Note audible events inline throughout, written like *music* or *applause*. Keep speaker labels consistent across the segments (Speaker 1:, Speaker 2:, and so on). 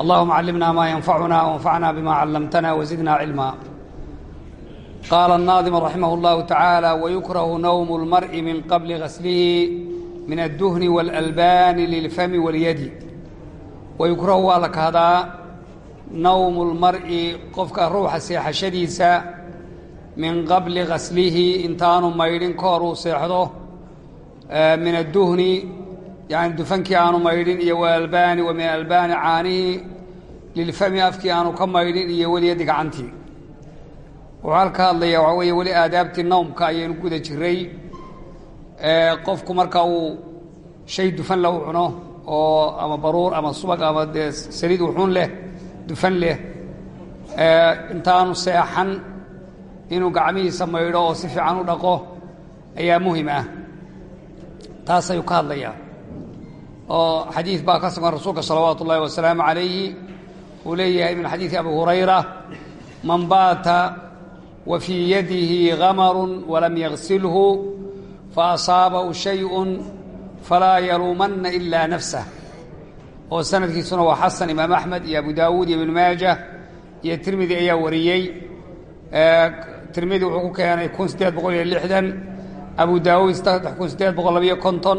Speaker 1: اللهم علمنا ما ينفعنا وانفعنا بما علمتنا وزدنا علما قال الناظم رحمه الله تعالى ويكره نوم المرء من قبل غسله من الدهن والألبان للفم واليد ويكره والك هذا نوم المرء قفك روح سيحشديسا من قبل غسله انتان ميرين كورو سيحده من الدهن yani dufankii aanu maydhin iyo walalbaani wa min albaani caanihi lilfami afkii aanu ka maydhin iyo weliyadii gacantii wuxuu halka hadlaya waxaa weeye weli aadaabtii nawmka ayaynu guda jiray qofku marka uu shay dufan la u cuno oo ama baruur ama subag ama dee saliid uxun leh dufan leh intaanu seexan inuu gacmihiisa maydho oo si fiican u dhaqo ayaa muhiim ah taasayuu ka hadlayaa oo xadiid baa ka sugan rasuulka salawaatu ullaahi wasalaamu calayhi. Uu leeyahay min xadiidi abi hurayra man baata wa fii yadihi kamarun walam yagsilhu faasaabahu shayun falaa yaluumanna ilaa nafsah oo sanadkiisuna waa xasan imaam axmed iyo abu daawuud iyo ibnu maajah iyo tirmidi ayaa wariyey. Tirmidi wuxuu ku keenay kun siddeed boqol iyo lixdan abu daawuud saddex kun siddeed boqol labiyo konton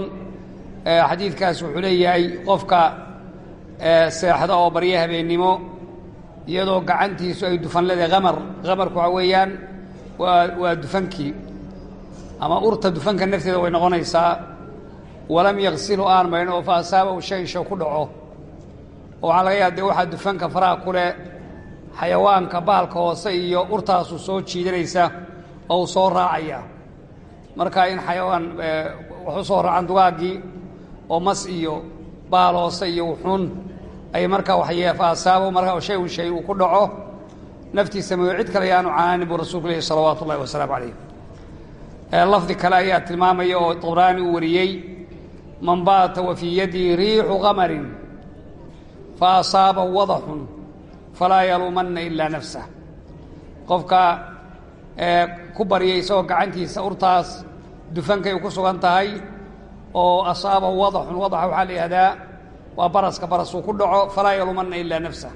Speaker 1: xadiidkaas wuxuu leeyahay qofka seexda oo barya habeennimo iyadoo gacantiisu ay dufan leedahay amar amarku waxaa weeyaan waa waa dufankii. Ama urta dufanka nafteeda way noqonaysaa. Walam yaksilu aan maydhin oo fa asaabahu shay ku dhaco. Oo waxaa laga yaaba dee waxaa dufanka faraha ku leh xayawaanka baalka hoose iyo urtaasu soo jiidanaysa oo uu soo raacaya. Marka in xayawaan waxu soo raacan dugaaggii oo mas iyo baal hoose iyo wuxuun ay markaa waxye fa asaabo markaa shay un shay uu ku dhaco. Naftiisa mayo cid kale ayaanu canaanin buu rasuulku leehi salawaatu ullahi wasalaamu calayh lafdi kale ayaa tilmaamaya oo tabraani uu wariyey man baata wa fii yadihi riixu qamarin fa asaabahu wadaxun falaa yaluumanna ilaa nafsah qofka ku barya isagoo gacantiisa urtaas dufankay ku sugan tahay oo asaaba wadaxun wadaxa waxaa la yidhahdaa waa baraska barasuu ku dhaco falaa yalumanna ilaa nafsa.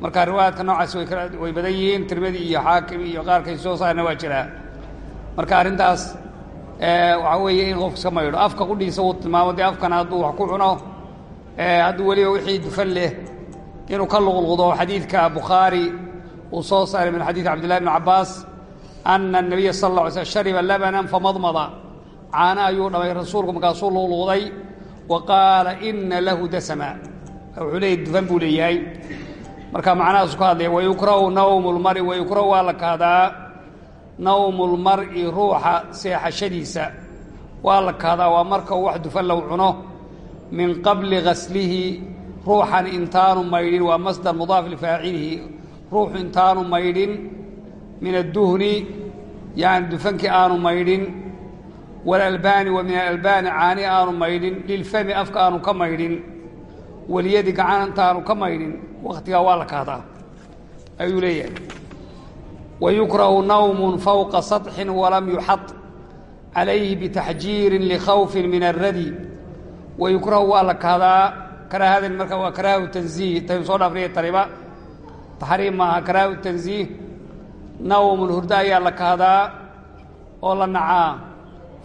Speaker 1: Marka riwaayaadka noocaasi way badan yihiin tirmidi iyo xaakim iyo qaarkay soo saarna waa jiraa marka arrintaas waxaa weeye in qofku maydho afka qudhiisa wuu tilmaamo dee afkana hadduu wax ku cuno hadduu weliba wixii dufan leh inuu ka luqluqdo xadiidka bukhaari uu soo saaray min xadiidi cabdillahi bni cabbaas ana nabiya sal alla alay sl shariba labanan famadmada caana ayuu dhamay rasuulku markaasuu luqluqday wa qaala ina lahu dasama. Wuxuu leeyay dufan buu leeyahay. Marka macnahaasu ka hadlaya wayukrahu nawmu wayukrahu waa la kahdaa nawmu ruuxa seexashadiisa waa la kahdaa waa marka uu wax dufan low cuno. Min qabli gaslihi ruuxan intaanu maydhin waa masdar mudaaf lifaacilihi ruuxu intaanu maydhin min adduhni yani dufankii aanu maydhin walalbaani wa min alalbaani caani aanu maydhin lilfami afka aanu ka maydhin waliyadi gacan intaanu ka maydhin wakhtigaa waa la kahdaa ayuu leeyahay wayukrahu nawmun fowqa saطxin walam yuxad calayhi bitaxjiirin likhawfin min alradi wayukrahu waa la kahdaa karaahadan marka waa karaahu tanziih taynu soo dhaafriya tariba taxriim maaha karaahu tanziih nawmun hurdo ayaa la kahdaa oo la nacaa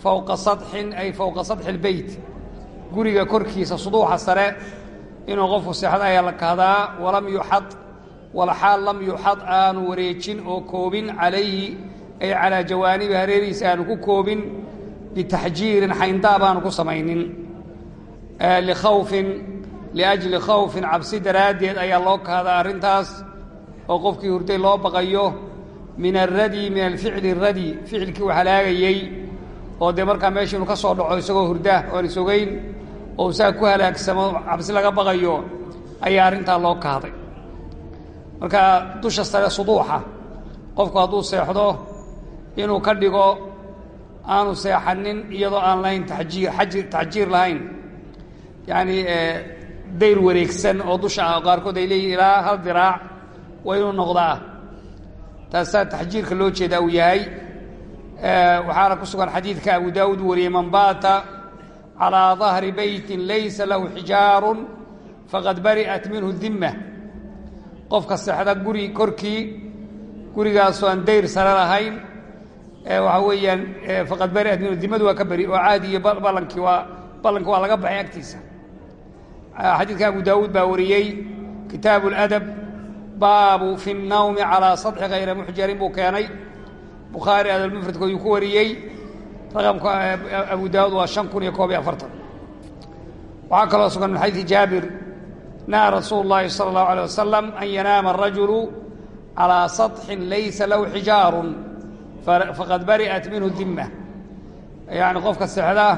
Speaker 1: fowqa sadxin ay fowqa sadxi lbeyt guriga korkiisa suduuxa sare inuu qofku seexda ayaa la kahdaa walam yuxad walxaal lam yuxad aanu wareejin oo koobin calayhi ay calaa jawaanibi hareeriisa aanu ku koobin bitaxjiirin xayndaab aanu ku samaynin. Likhawfin liajli khawfin cabsi daraaddeed ayaa loo kahdaa arrintaas oo qofkii hurday loo baqayo min alradi min alficli radi. Ficilkii u halaagayey oo dee markaa meesha inuu ka soo dhaco isagoo hurda oon isogeyn oo saa ku halaagsamo cabsi laga baqayo ayaa arrintaa loo kahday marka dusha sare suduuxa qofku hadduu seexdo inuu ka dhigo aanu seexanin iyadoo aan lahayn taxjiir lahayn. Yacni dayr wareegsan oo dusha ah qaarkood ay leeyihiin ilaa hal diraac waa inuu noqdaa. Taasaa taxjiirka loo jeedaa uu yahay waxaana ku sugan xadiidka abu daawuud wariyey man baata calىa dahri beyti laysa lahu xijaaru faqad bari'at minhu dimma qofka seexda guri korkii gurigaasoo aan dayr sare lahayn waxaa weeyaan faqad bari'at minhu dimmadu waa ka beri oo caadi iyo ballankii waa ballankii waa laga baxay agtiisa xadiidka abu daawuud baa wariyey kitaabu اladab baabu fi الnawmi calىa saطxi hayra muxjarin buu keenay bukhaari adalmufradkooduu ku wariyey raqamka abu daawuud waa shan kun iyo koob iyo afartan waxaa kaloo sugan min xadiidi jaabir naha rasuulu اllahi salى اllahu alيه wasalam an yanaama الrajulu calىa saطxin laysa lahu xijaaru faqad bari'at minhu dimma yani qofka seexda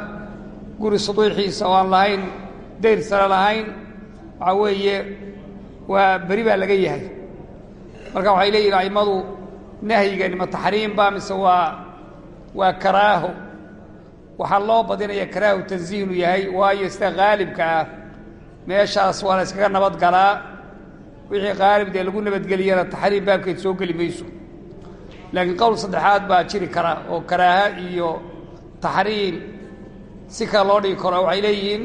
Speaker 1: guri suduuxiisa oo aan lahayn dayr sare lahayn waxaa weeye waa beri baa laga yahay marka waxay leeyihin a'immadu nahyigani ma taxriim ba mise waa waa karaaho waxaa loo badinaya karaahu tansiihnu yahay waayo sida haalibka ah meeshaas waa la yskaga nabad galaa. Wixii haalib dee lagu nabadgeliyana taxriim baabkeed soo geli mayso. Laakiin qowl saddexaad baa jiri kara oo karaaha iyo taxriim si kale loo dhigi karo. Waxay leeyihiin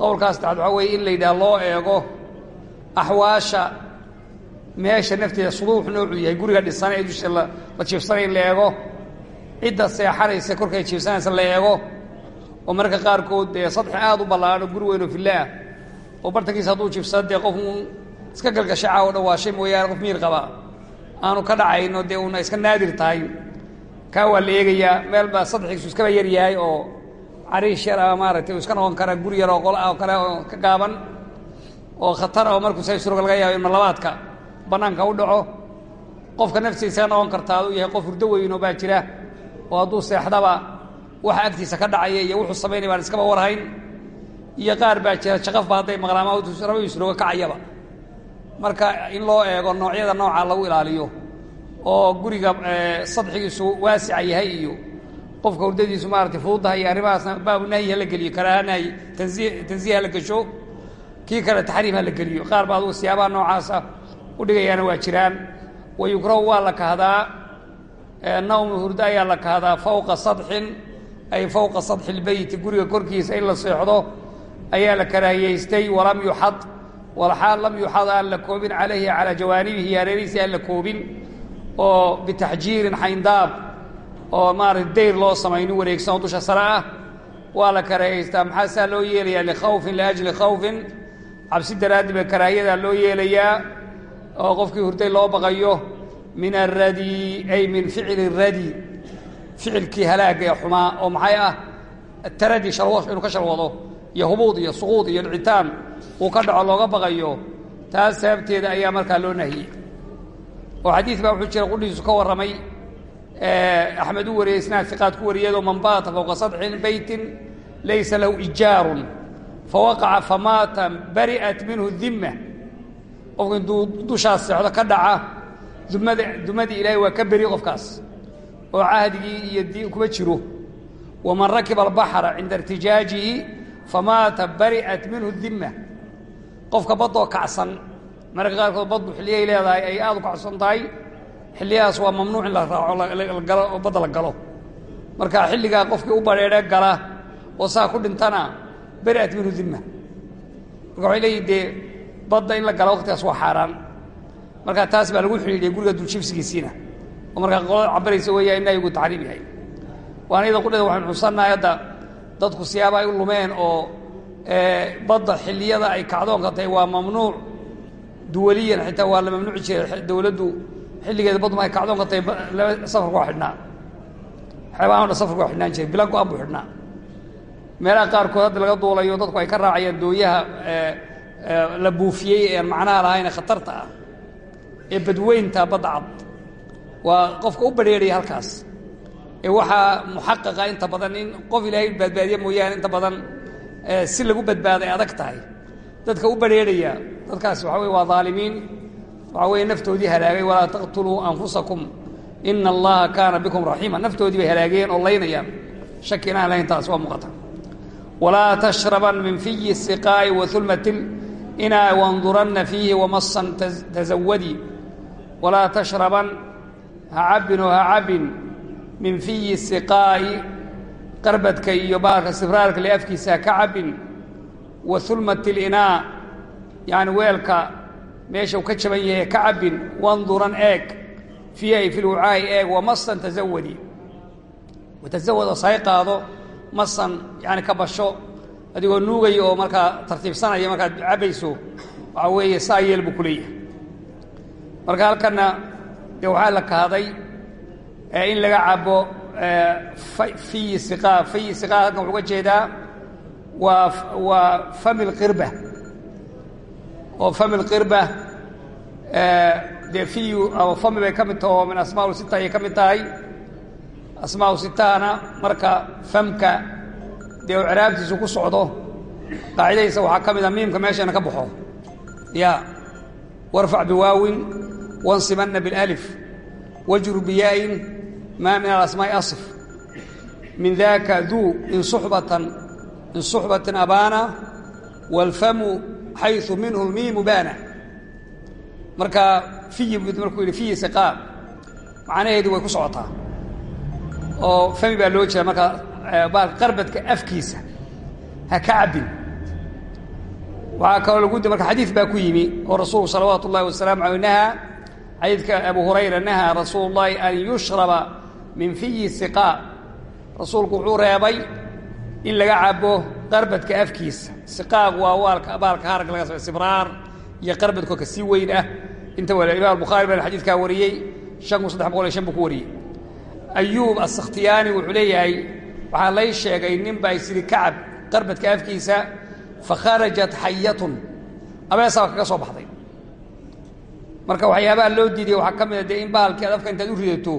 Speaker 1: qowlkaas saddexaad waxaa weeye in la yidhaha loo eego axwaasha meesha nafteeda suduux noocuu yahay guriga dhisan ee dusha la jiifsanaya in la eego. Cidda seexanaysa korkay jiifsanaysa la eego. Oo mararka qaarkood dee sadxi aada u ballaano guri weyn oo fillaah. Oo bartankiisa hadduu jiifsado dee qof iska galgashay caawo dhawaashay mooyaane qof miir qaba. Aanu ka dhacayno dee uuna iska naadir tahay. Kaa waa la eegayaa meel baa sadxigiisu iskaba yar yahay oo cariish yar ama maaragtay iska noqon kara guri yar oo qol oo kale oo ka gaaban oo khatar oo markuu say suruga laga yaabo in marlabaadka bannaanka u dhaco qofka naftiisa noqon kartaa aduu yahay qof hurdo weynoo baa jira oo hadduu seexdaba waxa agtiisa ka dhacaya iyo wuxuu samaynaya baan iskaba warhayn iyo qaar baa jira shaqafba hadday maqlaama rabadiisuroga kacayaba. Marka in loo eego noocyada noocaa lagu ilaaliyo oo guriga sadxigiisu waasica yahay iyo qofka hurdadiisu maaratay fududahay iyo arrimahaasna baabu nahyi hala geliyo karaaha nahyi tansi tansiih hala gesho kii kale taxriim hala geliyo qaar ba adugu siyaabaha noocaasa u dhigayaana waa jiraan. Wa yukrahu waa la kahdaa. Nawmu hurdo ayaa la kahdaa fowqa sadxin. Ay fowqa sadxi اlbeyti guriga korkiisa in la seexdo ayaa la karaahiyaystay walam yuxad walxaal lam yuxad aan la koobin calayhi calaa jawaanibihi hareerihiisi aan la koobin. Oo bitaxjiirin xayndaab oo maarata dayr loo samaynin wareegsan oo dusha sare ah waa la karaahiyaystaa maxaa saa loo yeelayaa? Likhawfin liajli khawfin. Cabsi daraaddi ba karaahiyadaa loo yeelayaa oo qofkii hurday loo baqayo min alradi ay min ficli radi ficilkii halaagga ee xumaa oo maxay ah taradi shalwo inuu ka shalwado iyo hubuud iyo suquud iyo dhicitaan uu ka dhaco looga baqayo taas sababteeda ayaa markaa loo nahiyey. Oo xadiid baa wuxuu jira qudhiisu ka warramay axmed u wariyey isnaad fiqaad ku wariyadoo man baata fowqa sadxin beytin laysa lahu ijaarun fawaqaca famaata bari'at minhu dimma qofku intuu dushaas seexdo ka dhaca dumada dumadii ilaahay waa ka beri qofkaas oo cahdigii iyo di kuma jiro. Waman rakiba albaxra cinda irtijaajihi famaata bari'at minhu dimma qofka baddoo kacsan mararka qaarkood baddu xilliyay leedahay ay aada u kacsan tahay xilliyahaas waa mamnuuc la raaco lagalo oo badda galo. Marka xilligaa qofkii u badheedhe gala oo saa ku dhintana beri'at minhu dimma marka waxay badda in la galo waqtigaas waa xaaraan. Marka taas baa lagu xidhiidhiyay guriga dulshibsigiisiina oo markaa qolada cabaraysa weeyaa in nahyigu taxriim yahay. Waana iyada qudheeda waxaynu xusannahay hadda dadku siyaaba ay u lumeen oo badda xilliyada ay kacdoonka tahay waa mamnuuc duwaliyan xitaa waa la mamnuuci jiray dowladdu xilligeeda baddu ma ay kacdoonka tahay safarku waa xidhnaa. Xeebahan o safarku waa xidhnaan jiray bila go-an buu xidhnaa. Meelaha qaarkood hadda laga duulayo dadku ay ka raacayaan dooyaha la buufiyey ee macnaha lahayn ee khatarta ah. Ee badweynta badda waa qofka u badrheerhaya halkaas. Ee waxaa muxaqaqa inta badan in qof ilaahay badbaadiya mooyaane inta badan si lagu badbaaday adag tahay. Dadka u badrheerhaya dadkaas waxa weye waa dhaalimiin waxa weeye naftoodii halaagay walaa taqtuluu anfusakum. Ina allaha kaana bikum raxiima naftoodii bay halaageen oo laynayaan. Shaki lahayn taas waa muuqata walaa tashraban min fiyi siqaa'i wa hulmatin inaa wanduranna fiihi wamasan tazawadii walaa tashraban ha cabbin oo ha cabbin min fiyi siqaa'i qarbadka iyo baarka sibraalka le afkiisa ha ka cabbin wa hulmati linaa yani weelka meesha uu ka jaban yahay ka cabbin wanduran eeg fiihi ay fi lwucaa'i eeg wamasan tasawadi watasawad oo sahay adigoo nuugaya oo markaa tartiibsanaya markaad cabbayso waxaa weeye saa yeel buu ku leeyahay. Marka halkanna dee waxaa la kahday in laga cabo fiyi siqaa fiyi siqaa halkan wuxuu ga jeedaa waa waa fami lqirba oo fami lqirba dee fiyu ama fami bay ka mid taho min asmaa sita ayay ka mid tahay. Asmaa sitahana marka famka dee u ciraabtiisu ku socdo qaacidadiisa waxaa ka mid a miimka meeshana ka baxo ya warfac biwaawin wansibana biاlalif wajru biyaa-in maa min alasmaa'i asif min daka duu in suxbatan in suxbatin abaana wاlfamu xayثu minhu lmiimu baana marka fiyi markuu yidhi fiyi siqaa macnaheedu way ku socotaa oo fami baa loo jeeda marka qarbadka afkiisa ha ka cabbin. Waxaa kaloo lagu marka xadiid baa ku yimi oo rasuulku salawaatu ullahi wasalaamu aleyh nahaa abu hurayra nahaa rasuulu llahi an yushraba min fiyi siqaa rasuulku wuxuu reebay in laga cabo qarbadka afkiisa. Siqaaq waa waalka baalka harag laga samey sibraar iyo qarbadkoo ka sii weyn ah. Inta wal imaam bukhaari baa xadiidkaa wariyey shan kun saddex boqol iyo shan buu ku wariyey. Ayuub asakhtiyaani wuxuu leeyahay waxaa lay sheegay nin baa isiri kacab qarbadka afkiisa fa kharajat xayatun. Abeesaa kaga soo baxday. Marka waxyaabaha loo diiday waxaa ka mid a dee in bahalkii ad afka intaad u ridato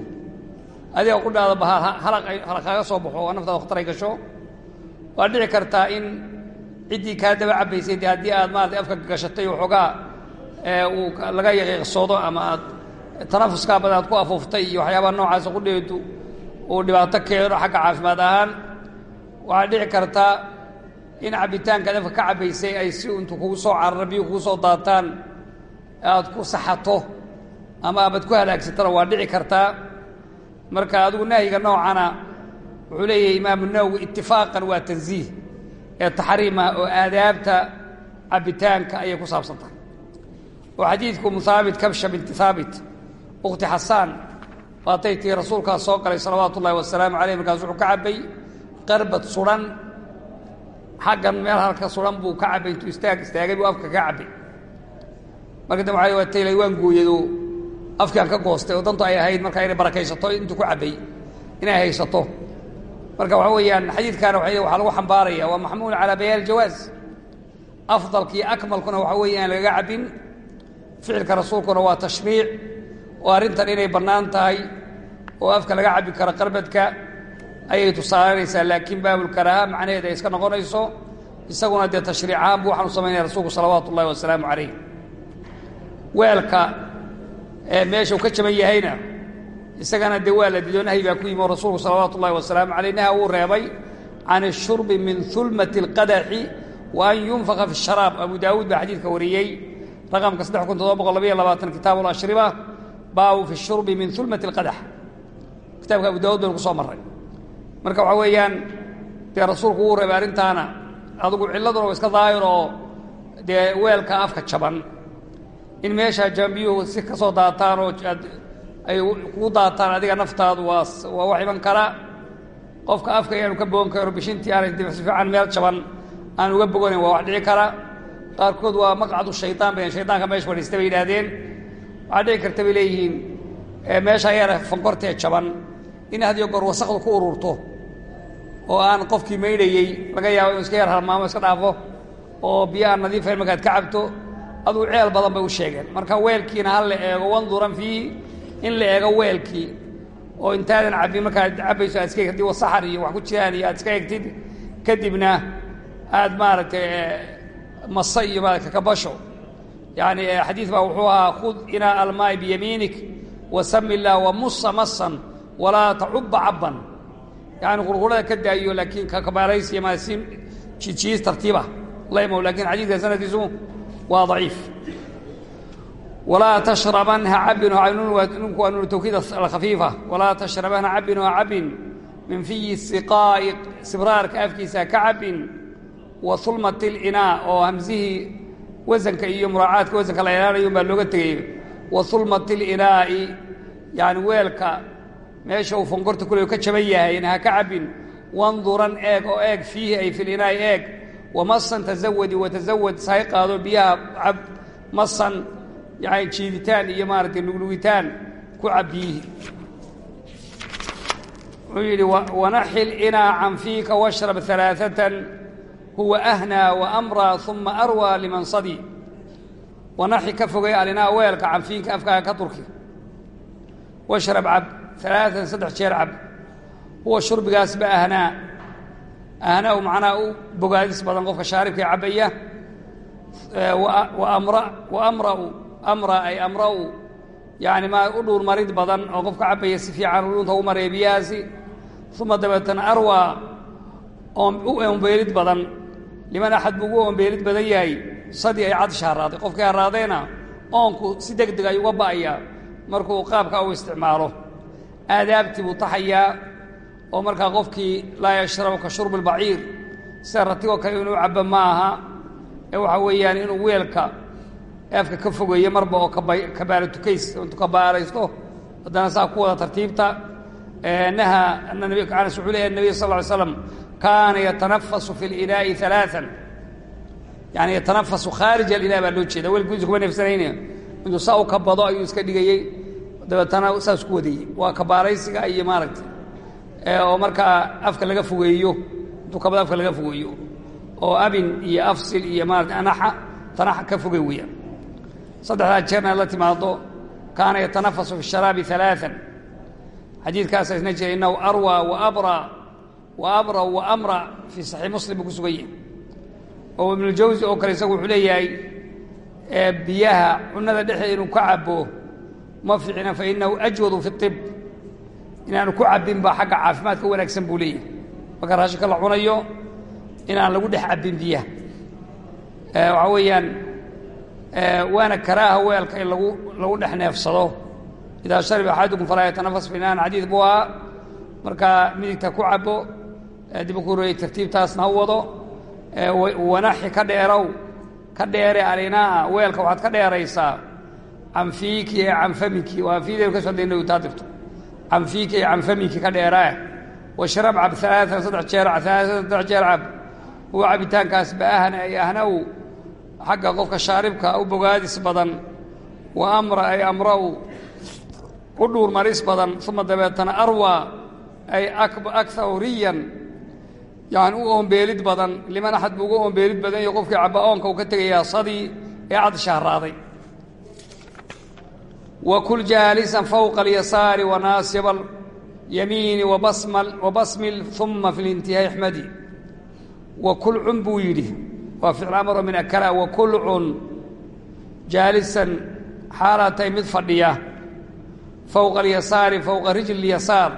Speaker 1: adiga ku dhahdo bahal halaq kaaga soo baxo oo naftaada khatar ay gasho. Waa dhici kartaa in ciddii kaa daba cabbaysay dee haddii aad maarata afka gashatay waxoogaa uu laga yaqiiqsoodo ama aad tanafuskaa badan aad ku afuuftay iyo waxyaabaha noocaasa qudheedu uu dhibaato keeno xagga caafimaad ahaan waxaa dhici kartaa in cabbitaankaad afka ka cabbaysay ay si intu kugu soo carara biyu kugu soo daataan aad ku saxato ama aabad ku halaagsatana waa dhici kartaa marka adigu nahyiga noocana wuxuu leeyahay imaamu nawowi itifaaqan waa tansiih ee taxriimah oo aadaabta cabbitaanka ayay ku saabsan tahay. Oo xadiidku muhaabit kabsha binti haabit ukhti xasaan waatay tii rasuulkaas soo galay salawaatu ullahi wasalaamu caleyh markaas wuxuu ka cabbay qarbad suran. Xaggan meel halka suran buu ka cabbay intuu istaag istaagay buu afka ka cabbay. Marka dambe waa taylay waan gooyado afkaan ka goostay oo dantu ay ahayd marka inay barakaysato intuu ku cabbay inay haysato. Marka waxa weeyaan xadiidkaana waxaa lagu xambaaraya waa maxmuul calaa bayaan aljawaaz. Afdalkiiyo akmalkuna waxa weeye aan lagaga cabbin ficilka oo arrintan inay bannaan tahay oo afka laga cabbi karo qarbadka ayay tusaalanaysaa laakiin baabulkaraaha macnaheeda ay iska noqonayso isaguna dee tashriic ahaan buu waxaanu samaynaya rasuulku salawaatu ullahi wasalaamu calayh. Weelka ee meesha uu ka jaban yahayna isagana dee waa la dido nahyi baa ku yimi oo rasuulku salawaatu ullahi wasalaamu calayh naha wuu reebay can ashurbi min hulmati اlqadaxi wa an yunfaka fi sharaab. Abu daawuud baa xadiidka wariyey raqamka saddex kun toddoba boqol labayo labaatan lashriba baabu fi shurbi min hulmati اlqadax kitaabka abu daawud baynu ku soo marray. Marka waxaa weeyaan dee rasuulku wuu reebay arrintaana adugu cilladuna waa iska daahir oo weelka afka jaban. In meeshaa jambiyuhu si ka soo daataan oo ay kugu daataan adiga naftaadu waa waa wax iman kara. Qofka afka ayaanu ka bogan karo bishintii aanay si fiican meel jaban aan uga boganayn waa wax dhici kara. Qaarkood waa maqcadu shaydaan bay shaydaanka meesha fadhiista bay waxaa dhici karta bay leeyihiin meesha yara fankortee jaban in hadiyo goor wasakdu ku ururto oo aan qofkii maydhayey laga yaabo inuu iska yar halmaamo iska dhaafo oo biyo aan nadiifayn markaad ka cabto aduu ceel badan bay u sheegeen marka weelkiina ha la eego wanduran fiihi in la eego weelkii oo intaadan cabbin markaad cabbayso aad iska haddii wasaxar iyo wax ku jiraan iyo aad iska egtid kadibna aad maaragtay masa iyo maarata kakabasho yacni xadiid baa wuxuu ahaa khud inaa almaai biyamiinik wasami illah wamusa masan walaa tacubba cabban yani qurqurada ka daayo laakiin kakabaalays ma si jijiis tartiiba laymo laakiin xadiidka sanadkiisu waa daciif. Walaa tashraban ha cabin ninku waa nuunu tawkiid alkhafiifa walaa tashraban cabin ha cabin min fiyi siqaa'i sibraarka afkiisa ka cabin wa hulmati اlinaa oo hamsihii wasanka iyo muraacaadka wasanka la ilaanayo baa looga tegay wa hulmati linaa'i yani weelka meesha uu fongorta kule ka jaban yahayna ha ka cabbin wanduran eeg oo eeg fiihi ay fi linaa'i eeg. Wamasan tasawadi watasawad sahay qaado biyaha cab masan yani jiiditaan iyo maaragtay luglugitaan ku cab biyihi wuxuu yidhi wanaxil inaa can fiika washrab alaaثatan huwa ahnaa waamraa uma arwaa liman sadi wanaxi ka fogay alinaa weelka can fiinka afkaaga ka turki. Washrab cab alaaan saddex jeer cab. Huwa shurbigaasba ahnaa. Ahnaa macnaha u bogaadis badan qofka shaaribkae cabbaya. Waamra'u amra ay amra'u. Yani ma u dhuurmarid badan oo qofka cabbaya si fiican dhuunta u maraya biyahaasi uma dabeetana arwaa u ombeelid badan liman axad buu ugu ombeelid badan yahay. Sadii ay cadisha haraaday qofkii haraadayna oonku si deg deg ay uga ba'ayaa markuu qaabka u isticmaalo. Aadaabtii buu taxayaa. Oo markaa qofkii laa yashrabu ka shurbi albaciir sida ratigoo kale inuu cabbo ma aha. Ee waxaa weeyaan inuu weelka afka ka fogeeyo marba oo kabaalo tukays intu kabaalaysto haddana saa ku wada tartiibta. Naha ana nabi anas wuxuu leeyahy nabiy sal ly slam kaana yatanafasu fi linaa'i alaaan yani yatanafasu khaarij alinaa baa loo jeeda weel gudiisa kuma neefsanayne intuu saa u kabado ayuu iska dhigayey. Dabeetana saas ku wadayey. Waa kabaalaysiga iyo maaragtay. Oo markaa afka laga fogeeyo intuu kabado afka laga fogeeyo oo abin iyo afsil iyo maarata anaxa tanaxa ka fogey weeyaan. Saddexdaa jeerna la timaado kaana yatanafasu fi sharaabi alaaan xadiidkaasa isna jira inahu arwaa waabra wa amra fii saxiix muslim buu ku sugan yahay. Oo ibnuljawsi oo kale isagu wuxuu leeyahay biyaha cunada dhexdeeda inuu ka cabbo ma fiicna fa inahu ajwadu fi طib inaanu ku cabbin baa xagga caafimaadka wanaagsan buu leeyahay. Marka raashinka la cunayo? Inaan lagu dhex cabbin biyaha. Waxaa weeyaan waana karaaha weelka in lagu lagu dhex neefsado. Idaa shariba axadukum dib ku horeeyey tartiibtaasna wado wanaxi ka dheerow ka dheere alinaa weelka waxaad ka dheeraysaa canfiiki ee canfamiki waa fiidaynu ka soo dayna taa dirto canfiiki ee canfamiki ka dheeraa washrab cab alaaan saddex jeer saddex jeer cab. Huwa cabitaankaas ba ahna ay ahnaw xagga qofka shaaribka u bogaadis badan wa amra ay amra'u u dhuur maris badan uma dabeetana arwa ay akaru riyan yani u oombeelid badan liman axad buu uga oombeelid badan iyo qofkii cabba-oonka uu ka tegayaa sadii ee cadisha haraaday wa kul jaalisan fawqa alyasaari wanaasib alyamiini wabasmil uma fi lintihaa ixmadi wa kul cun buu yidhi waa ficil amaro min akala wa kul cun jaalisan xaalaad tahay mid fadhiya. Fowqa alyasaari fowqa rijli yasaar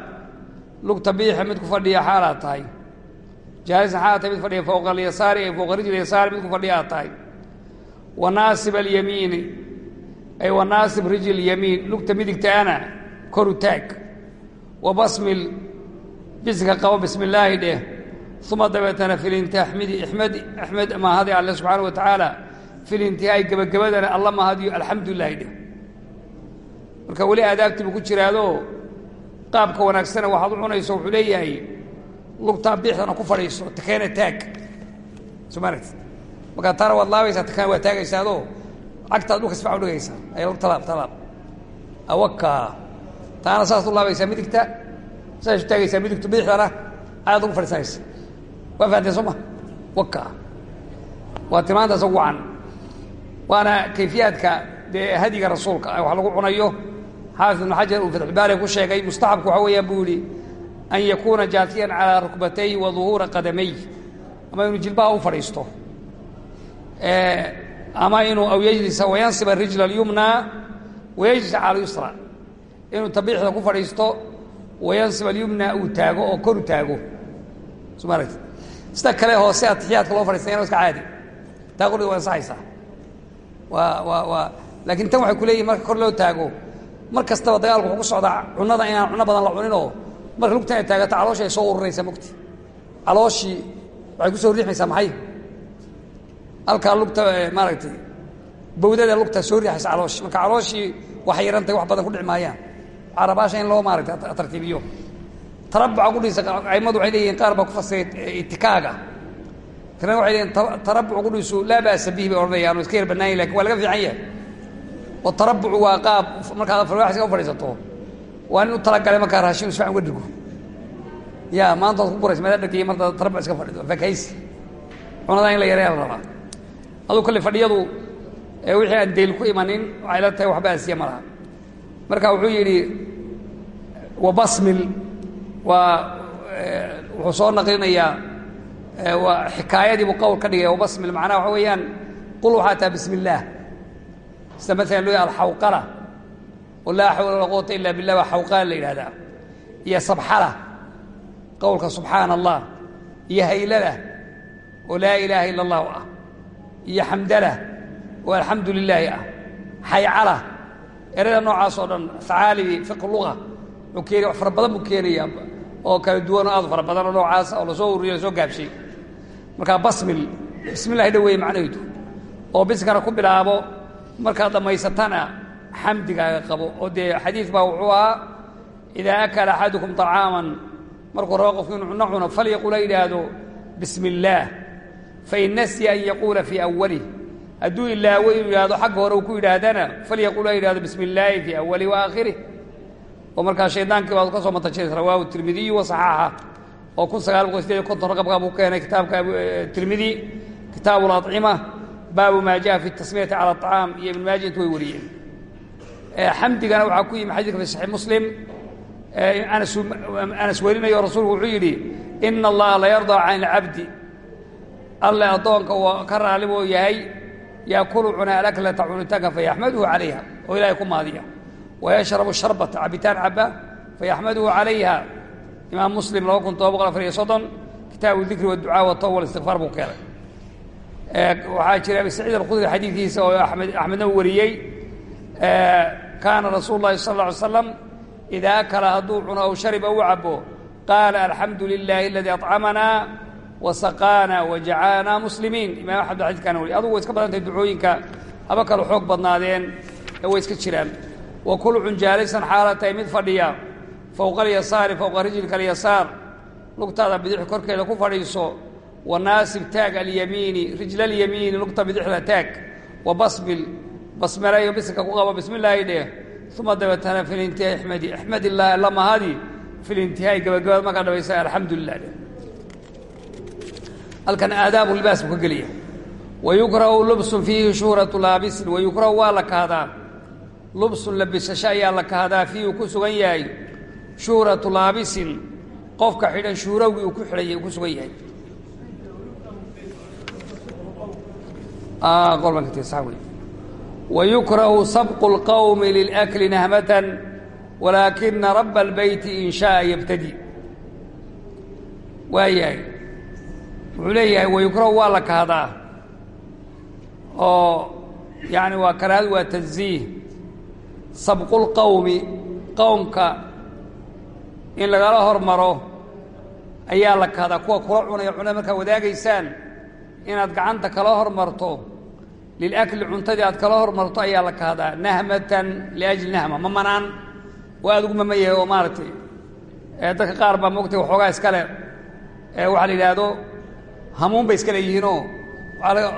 Speaker 1: lugta biixa mid ku fadhiya xaalaad tahay jaalisan xaalaad tahay mid fadhiya fowqa alyasaari ay fowqa rijli yasaari mid ku fadhiya aad tahay wa naasib alyamiini ay wa naasib rijli yamiin lugta midigtaana koru taag wa basmil biska qabo bismi illaahi dheh uma dabeetana filintihaa xmidi ixmadi axmed mahadi alle subxaana wa tacaala filintihaai gebagabadana alla mahadiyo alxamdulilaahi dheh marka weli aadaabtii buu ku jiraadoo qaabka wanaagsana waxaad u cunayso wuxuu leeyahay lugtaa hadiga rasuulka wax lagu cunayo. Xaafid ibnu xajar uu fatxubaari ku sheegay mustaxabku waxa weeyaan buu yihi an yakuuna jaatiyan calaa rukbatayhi wa duhuura qadamay ama inuu jilbaha u fadhiisto ama inuu aw yajlisa wayansiba rijla alyumna wayajlisa cala yusra inuu tabiixda ku fadhiisto wayansib alyumna uu taago oo koru taago soo ma aragti sida kale hoose atixiyaadka loo fadhiistayana iska caadi taa qoriga waa ansaxaysaa waa waa waa laakiin tan waxay ku leeyihiin marka kor loo taago mar kastaba dagaalku wuxuu ku socdaa cunada inaan cuno badan la cuninoo marka lugtan ay taagato caloosha ay soo ururaysaa mogti calooshii waxay ku soo riixmaysaa maxay? Halkaa lugta maaragtay bawdada lugtaa soo riixaysa calooshi marka calooshii waxay yarantahay wax badan ku dhici maayaan. Carabaasha in loo maaragtay tartiibiyo tarabuca kudhiisa aimadu waxay leeyihiin qaar baa ku fasiray itikaaga. Kana waxay leeyihiin tarabucu kudhiisu laa ba'sa bihi bay odhanayaan iska yar bannaan yahin laakiin waa laga fiican yahay. Oo tarabucu waa qaab markaad farwaaxiska u fadhiisato waa nin u talagalay markaa raashin isfacan uga dhigo. Ya maanta waad ku guraysa meeda dharkiy marta tarabuc iska fadhido fakaysi cunadaa in la yareeya la rabaa. Aduu kale fadhiyadu wixii aan deyl ku imanin waxay la tahay waxba asiya ma laha. Marka wuxuu yidhi wabasmil waa wuxuu soo naqlinayaa waa xikaayadii buu qowl ka dhigaya wabasmil macnaha waxa weeyaan qul waxaa taha bismi illaah sida maalan loo yahay alxawqala oo laa xawla walaa quwata illa billah waa xawqala la yidhahdaa iyo sabxala qowlka subxaana allah iyo haylada oo laa ilaaha ila allahu ah iyo xamdala oo ah erada noocaas oo dhan facaalibi fiqi luga wuxuu keenaya wax badan buu keenaya oo kala duwan oo aad fara badan oo noocaas oo la soo ururiyo la soo gaabshay. Markaa basmil bismillahi dhaweeye macnaheedu oo biskana ku bilaabo markaad dhammaysatana xamdigaaga qabo oo dee xadiid baa wuxuu ahaa idaa akala axadukum طacaaman markuu rabo qofku inuu cuno cuno falyaqul ha yidhaahdo bismi fain nasya an yaquula fii awalih hadduu ilaawo inuu yidhahdo xagga hore uu ku yidhaahdana falyaqul ha yidhahdo bismi illaahi fii awalih wa aakhirih oo markaa shaydaankii baad ka soo matajinaysa rawaahu tirmidiyu wa saxaaxa oo kun sagaal boqol sideed konton raqabkaa buu keenay kitaabka tirmidi kitaabu alacima baabu maa jaa fi tasmiyati cala aطacaam iyo ibn maaja intu way wariyeen xamdigana waxaa ku yimi xadiidka fi saxiix muslim. Anas werinayo rasuulku wuxuu yidhi ina allaha la yardaa can ilcabdi alle addoonka uu ka raalli buu yahay yaakulu cunaa alaklata cunitaanka fayaxmaduhu calayha. Oo ilahay ku maadiya. Wayashrabu sharbata cabitaan caba fayaxmaduhu calayha. Imaam muslim laba kun boqol afar iyo soddon kitaabu dikri waducaa watawba walistikfaar buu keenay waxaa jira abi saciid alkhudri xadiidkiisa oo amed axmedna wariyey kaana rasuulu llahi sal alla alay slam idaa akala hadduu cuno aw shariba u cabo qaala alxamdu lilaahi aladii accamanaa wasaqaana wajacaanaa muslimiin imam axmed ba xadidkaana wariy adugu way iska badan tahay ducooyinka haba kale xoog badnaadeen ee way iska jiraan wa kulcun jaalisan xaala tahay mid fadhiya fowqa alyasaari fowqa rijlika alyasaar lugtaada bidix korkeeda ku fadhiiso wanaasib taag alyamiini rijla alyamiini lugta bidixda taag wa basmil basmelayo bisinka ku qabo bismi illaahi dheh uma dabeetana fi lintihaai axmadi axmed illahi alla mahadi fi lintihaai gabagabad markaa dhabaysa alxamdu lilah dheh halkan aadaabu libaas buu ka geliya. Wayukrahu lubsun fiihi shuhratu laabisin wayukrahu waa la kahdaa. Lubsun labisasho ayaa la kahdaa fiihi ku sugan yahay. Shuhratu laabisin qofka xidhan shuhrowgii uu wayukrahu sabqu اlqowmi للأكل nahmatan walaakina raba albeyti إن shaءa yabtadi waa yahay wuxuu leeyahay wayukrahu waa la kahdaa oo yani waa karaahadu waa tanziih sabqu lqowmi qowmka in lagala hormaro ayaa la kahdaa kuwa kula cunaya cunada markaad wadaagaysaan inaad gacanta kala hormarto lilakli cuntadii aad kala hormarto ayaa la kahdaa nahmatan liajli nahma ma manaan oo aad ugu mama yahay oo maaragtay dadka qaar baa moogtay waxoogaa iskale waxaa la yidhaahdo hamuun bay iska leeyihiinoo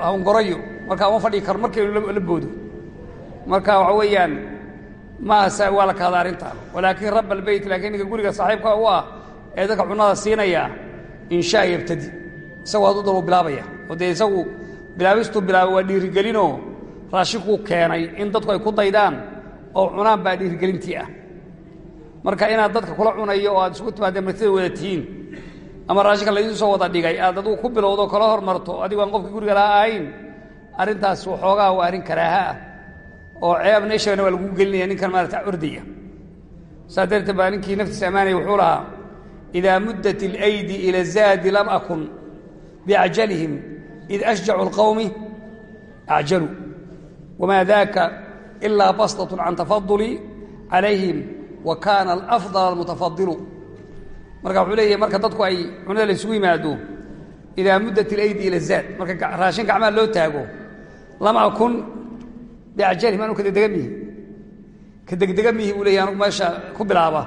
Speaker 1: haungorayo markaa uma fadhii karo markii la boodo marka waxa weeyaan maase waa la kahdaa arrintaa walaakin raba albeyt laakiin ninka guriga saaxiibka u ah ee dadka cunada siinaya bilaabistuu bilaabay waa dhiirigelinoo? Raashinkuu keenay in dadku ay ku daydaan oo cunaan baa dhiirigelintii ah. Marka inaad dadka kula cunayo oo aad isugu timaadeen martida wada tihiin ama raashinka laydin soo wada dhigay aad adugu ku bilowdo kala hormarto adigu aan qofkii guriga laha ahayn arrintaas waxoogaa waa arrin karaaha ah oo ceeb neeshagana waa lagu gelinaya ninkan maarata ordaya saa darteed baa ninkii naftiisa ammaanaya wuxuu lahaa idaa muddat ilaydi ila zaadi lam akun biacjalihim id ashjacu اlqowmi acjaluu wamaa daaka ilaa basطaة can tafaduli calayhim wa kaana alafضل almutafadilu marka wuxuu leeyahay marka dadku ay cunada la ysugu yimaado idaa muddat ilaydi ila zaad marka raashin gacmaha loo taago lam akun biajalihim anu ka degdega mihi ka degdega mihi buu leeyahy anugu meesha ku bilaaba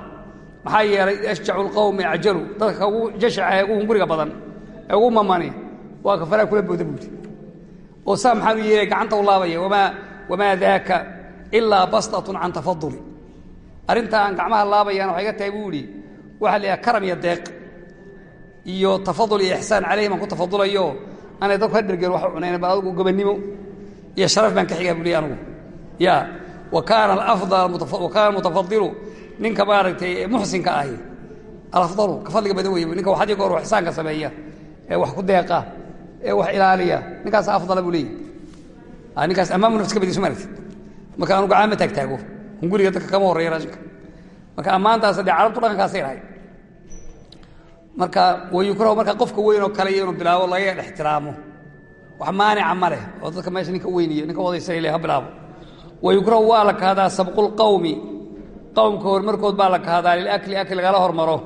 Speaker 1: maxaa yeelay ashjacu lqawmi ajalu dadka ka ugu jashaca ee ugu hunguriga badan ee ugu mamani waa ka faraa kula booda buudi oo saa maxaanu yeelay gacanta u laabaya wamaa daaka ilaa bastatun can tafaduli arrinta aan gacmaha laabayaan waxay ga tahay buu idhi waxaa la yidhaha karam iyo deeq iyo tafadul iyo ixsaan calayhim aan ku tafadulayo aanay dadku ha dhergeen wax u cunayn bal adigu gobannimo iyo sharaf baan ka xigaa buu leey anugu ya wa kaana alafdal wa kaana mutafadilu ninka maaragtay muxsinka ahi alafdalu ka fadliga badan wey ninka had iyo goor wax ixsaanka sameeya ee wax ku deeqa ee wax ilaaliya. Ninkaas afdala buu leeyahy ninkaas amaamu nafs ka badiisu maaragti marka anu gacama taagtaago hunguriga dadka kama horreeya raashinka marka ammaantaas dee carabtu dhaqankaasay dhahay marka wayukrahu marka qofka weyn oo kale inuu bilaabo laga ixtiraamo wax maanica ma oo dadka meesha ninka weyniyo ninka odaysan le ha bilaabo. Wayukrahu waa la kahdaa sabqulqawmi qowmka horumarkood baa la kahdaa lilakli akli lagala hormaro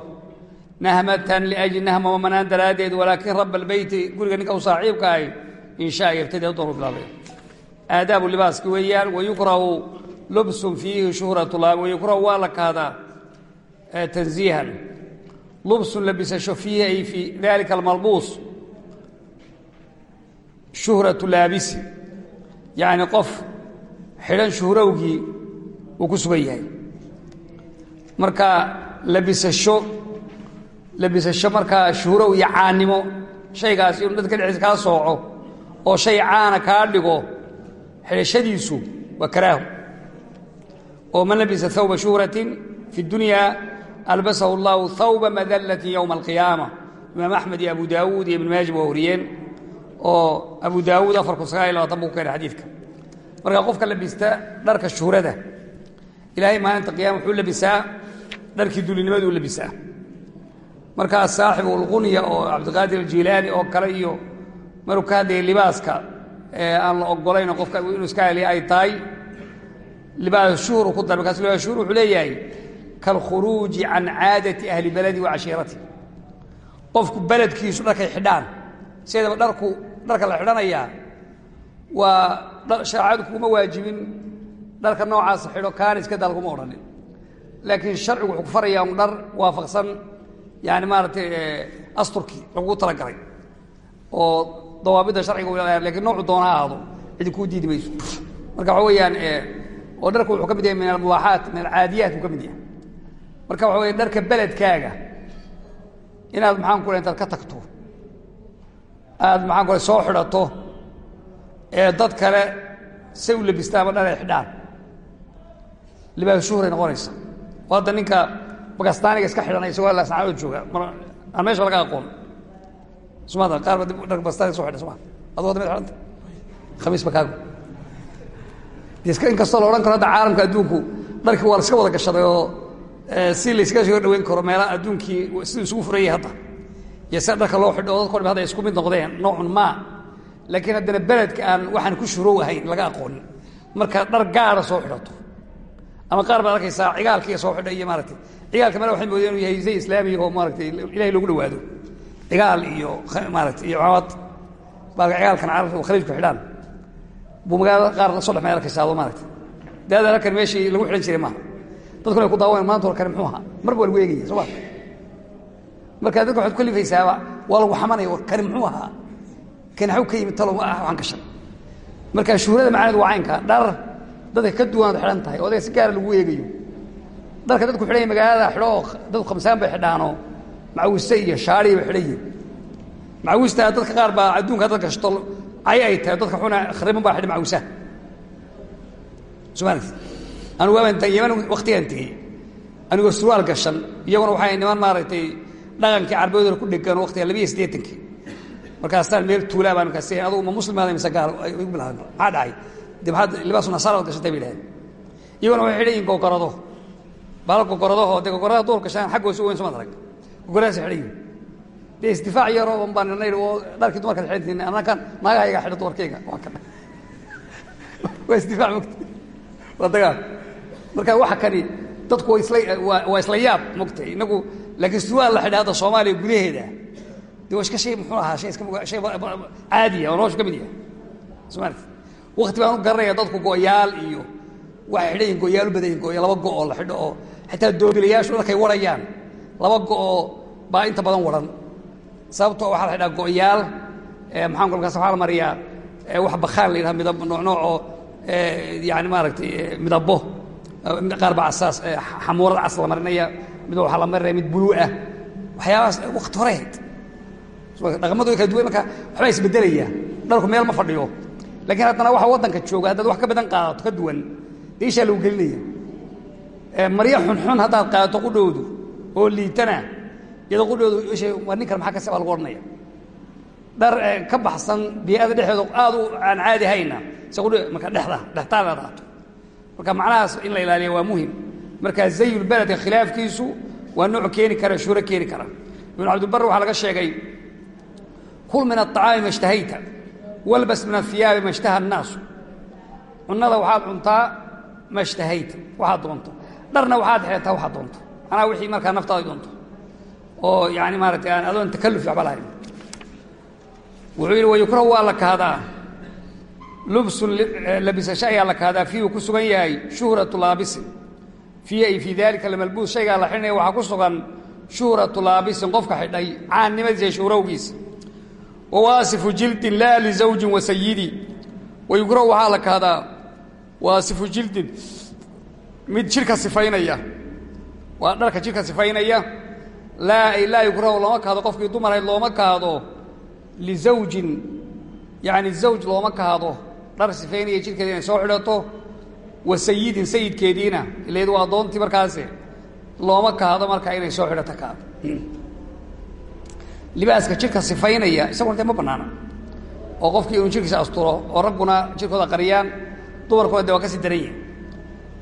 Speaker 1: nahmatan liajli nahma wamanaan daraaddeed walaakin raba albeyti guriga ninka u saaxiibka ahi in shaa yabtadi doonu bilaabay aadaabu libaaski weeyaan wayukrahu lubsun fiihi shuhratu wayukrahu waa la kahdaa tanziihan lubsun labisasho fiihi ay fii dalika shuhratu laabisi yacni qof xidhan shuhrowgii uu ku sugan yahay marka labisasho markaa shuhrow iyo caannimo shaygaasi inuu dadka dhexdiisa kaa sooco oo shay caana kaa dhigo xidhashadiisu waa karaahu oo man labisa hawba shuhratin fi dunya albasahu allahu hawba madallatin yowma alqiyaama. Imaam axmed iyo abu daawuud iyo ibn maaji waa wariyeen oo abu daawuud buu ku keenay xadiidka. Marka qofka labista dharka shuhrada ilaahay maalinta qiyama wuxuu labisaa dharkii dulinimadu labisaa markaas saaxibu ulqunya oo cabdiqaadir aljiilaani oo kale iyo maruu ka hadlayay libaaska aan la ogolayn oo qofka inuu iska heliya ay tahay libaas shuhru ku dar markaas libaas shuhur wuxuu leeyahay kalkhuruuji can caadati ahli baladi wa cashiirati. Qofku beledkiisu dharkay xidhaan sideedaba dharku dharka la xidhanayaa waa shareecadu kuma waajibin dharka noocaasa xidho kaana iska daa laguma odhanin. Laakiin sharcigu wuxuu ku farayaa dhar waafaqsan yani maaragtay asturkii lagu talagalay oo dawaabidda sharciga lakiin noocu doona ha ahaado cidi kuu diidi mayso. Marka waxa weeyaan oo dharku wuxuu ka mid yahay min almubaaxaat min alcaadiyaat buu ka mid yahay. Marka waxa weya dharka beledkaaga inaad maxaan ku intaad ka tagto aad maxaan ku soo xidhato ee dad kale say u labistaaba dhan ay xidhaan. Libaas shuhuray noqonaysa. Oo hadda ninka bagastaaniga iska xidhanay isagoo lasnacadood jooga. Aan meesha laga aqoon. Sumada qaar ba dharka bagastaaniga so xidhan suma aduu hadda mid xidhanta. Khamiis ba iska in kastoo karo hadda adduunku dharkii waa iska wada gashaday oo si layskaga soo dhaweyn karo meelaha adduunkii siduu isugu furan hadda. Iyo sida dharka loo xidho oo dadko isku mid noqdeen noocun maa laakiin haddana beledka aan waxaan ku shurow ahayn laga aqoonin. Marka dhar gaara soo xidhato. Ama qaar baad arkaysaa cigaalkiiya soo xidha iyo maaragtay cigaalka male waxay moodeen yahay zay islaamiya oo maaragtay ilahay loogu dhawaado cigaal iyo maaragtay iyo cawad. Baa cigaalkan carabta khaliijku xidhaan. Magaalada qaar soo dhex may arkaysaa adoo maaragtay. Daada halkan meeshii lagu xidhan jiray maaha. Dadkuna ay ku daawan maanta kani muxuu ahaa? Marba waa lagu eegaya ma? Marka dadka waxaad ku kalifaysaaba waa lagu xamanaya war kani muxuu ahaa? Kani xaw ka yimid talo ma ah waxaan gashan marka shuhrada macnaheedu waa dhar dadka ka duwanaad xidhan tahay oo adiga si gaara lagu eegayo dharka dadku xidhanya magaalada xidho oo dadku khamsaan bay xidhaanoo macawiste iyo xidhan yihiin macawistaa dadka qaar baa adduunka dad gashto cay ay tahay dadka xuna khriban baa xidha macawisaha maaragti anugu waaban yaman waktigaan tegey anigoo surwaal gashan iyaguna waxay niman maaragtay dhaqankii carbeedooda ku dhegan waktiga labiiyo siddeetankii. Markaastaan meel tuulaa baan markaas adugu ma muslimaada mise gaal maxaa dhacay? De maxaad libaasu nasaara ad gashantay bay dhahdeen iyaguna waxay xidhan yihiin gogorado baal gogoradahoo dee gogoradaha duur gashaan xaggoosa weyn soo maad arag gogoradaas xidhan yihiin dee isdifaac yaroo un baan nidhi oo dharkii dumarkaad xidhantiin annakan naagahayga xidho dumarkayga. Waa kan. *laughs* Waa isdifaac mogta waa dagaal. Marka waxa kani dadku waa isla waa isla yaab mogtay inagu laakiin surwaal la xidha hadda soomaaliya gudaheeda. De waa iska shay muxuu ahaa? Shay iska shay caadiya oo noloshu ka mid yahay. Soo maaragti wakti baan u garanaya dadku go'yaal iyo waxay xidhan yihiin go'yaal u badan yihiin go'ya laba go' oo la xidho oo xitaa doobilayaashu markay warayaan. Laba go-oo baa inta badan waran. Sababtoo waxaa la xidhaa go'yaal maxaan kolkaas waxaa la mariyaa wax bakhaan la yidhaha midab nooc nooc oo yani maaragtay midabo qaar baa asaas xamuurada cas la marinaya mid waxaa la marinaya mid buluu ah. Waxyaabahaas wakti hore ahayd. Dhaqamadu way kala duwan marka waxbaa isbedelaya dharku meel ma fadhiyo. Lakiin haddana waxa waddanka jooga haddaad wax ka badan qaadato ka duwan dee ishaa lagu gelinaya maryo xunxun haddaad qaadato qudhowdu oo liitana iyadoo qudhowdu waa ninkan maxaa kaseba lagu odhanaya dhar ka baxsan bii'ada dhexeeda aada u aan caadi hayna se qudh marka dhexda dhextaan aad marka macnahaas in la ilaaliya waa muhiim marka zayulbeledka khilaafkiisu waa nooc keeni kara shuuro keeni kara. Ibnu cabdibar waxaa laga sheegay kul min aطacaami ma shtahayta walbas min athiyaabi ma shtaha annaasu. Cunnada waxaad cuntaa ma shtahayta waxaad doonto dharna waxaad xeetaa waxaad doonto. Manaa wixii markaa naftaada doonto. Oo yani maaratay aan adoon takaluf waxba lahayn. Wuxuu yidhi wayukrahu waa la kahdaa. Lubsun labisasho ayaa la kahdaa. Fiihu ku sugan yahay shuhratu laabisin. Fiihi ay fii dalika lamalbuus shaygaa la xidhinaya waxaa ku sugan shuhratu laabisin. Qofka xidhay caannimadiisa shuhrowgiisa wa jildin laa lizawjin wa sayidi wayukrahu waxaa la kahdaa waasifu jildin mid jidhka sifaynaya. Waa dharka jidhka sifaynaya. Laa ay laa yukrahu looma kahdo qofkii dumarayd looma kahdo lizawjin yani zawj looma kahdo dhar sifaynaya jidhkeeda inay soo xidhato. Wa sayidin sayidkeediina ilayd waa addoontii markaasi. Looma kahdo markaa inay soo xidhato kaado libaaska jidhka sifaynaya isaguna dee ma bannaana. Oo qofkii inu jidhkiisa asturo oo ragguna jidhkooda qariyaan dumarkooda de waa ka sii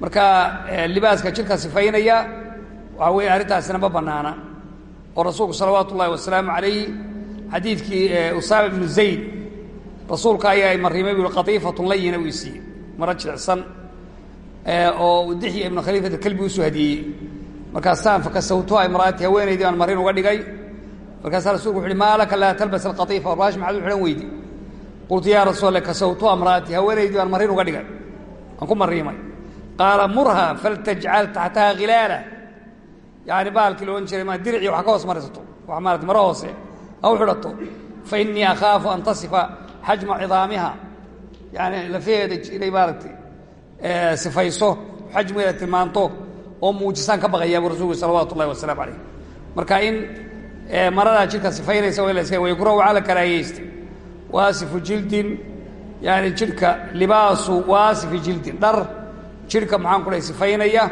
Speaker 1: marka libaaska jidhka sifaynaya waxaa weeye arrintaasina ma bannaana. Oo rasuulku salawaatu ullahi wasalaamu calayh xadiidkii usaama ibnu zayd rasuulka ayaa mariimay bui qatiifatun layina uu siiyey maro jilicsan oo dixya ibnu khaliifat kalbi u soo hadiyeeyey markaasaan fakasawtuha imraati haweenaydii baan marin uga dhigay. Markaasaa rasulku wuxu uhi maa laka laa talbas alqatiifa. Warbaash maxaad u xidhan weydi. Qultu yaa rasuul kasawtuha imraati haweenaydii baan marin uga dhigay. Aan ku mariimay qaala murha faltajcal taxtaha khilaala yani baalkii loodhan jiray ma diricii wax ka hoos marisato wax maarata maro hoose ha u xidhato. Fa innii akhaafu an tasifa xajma cidaamiha. Yani lafaheeda inay maaragtay sifayso xajmigeeda tilmaanto oo muujisaan ka baqayaa buu rasulku salawaatu ullahi wasalaamu calayh. Marka in maradaa jidhka sifaynaysa waa in la iska jidhka maxaan ku dhahay sifaynaya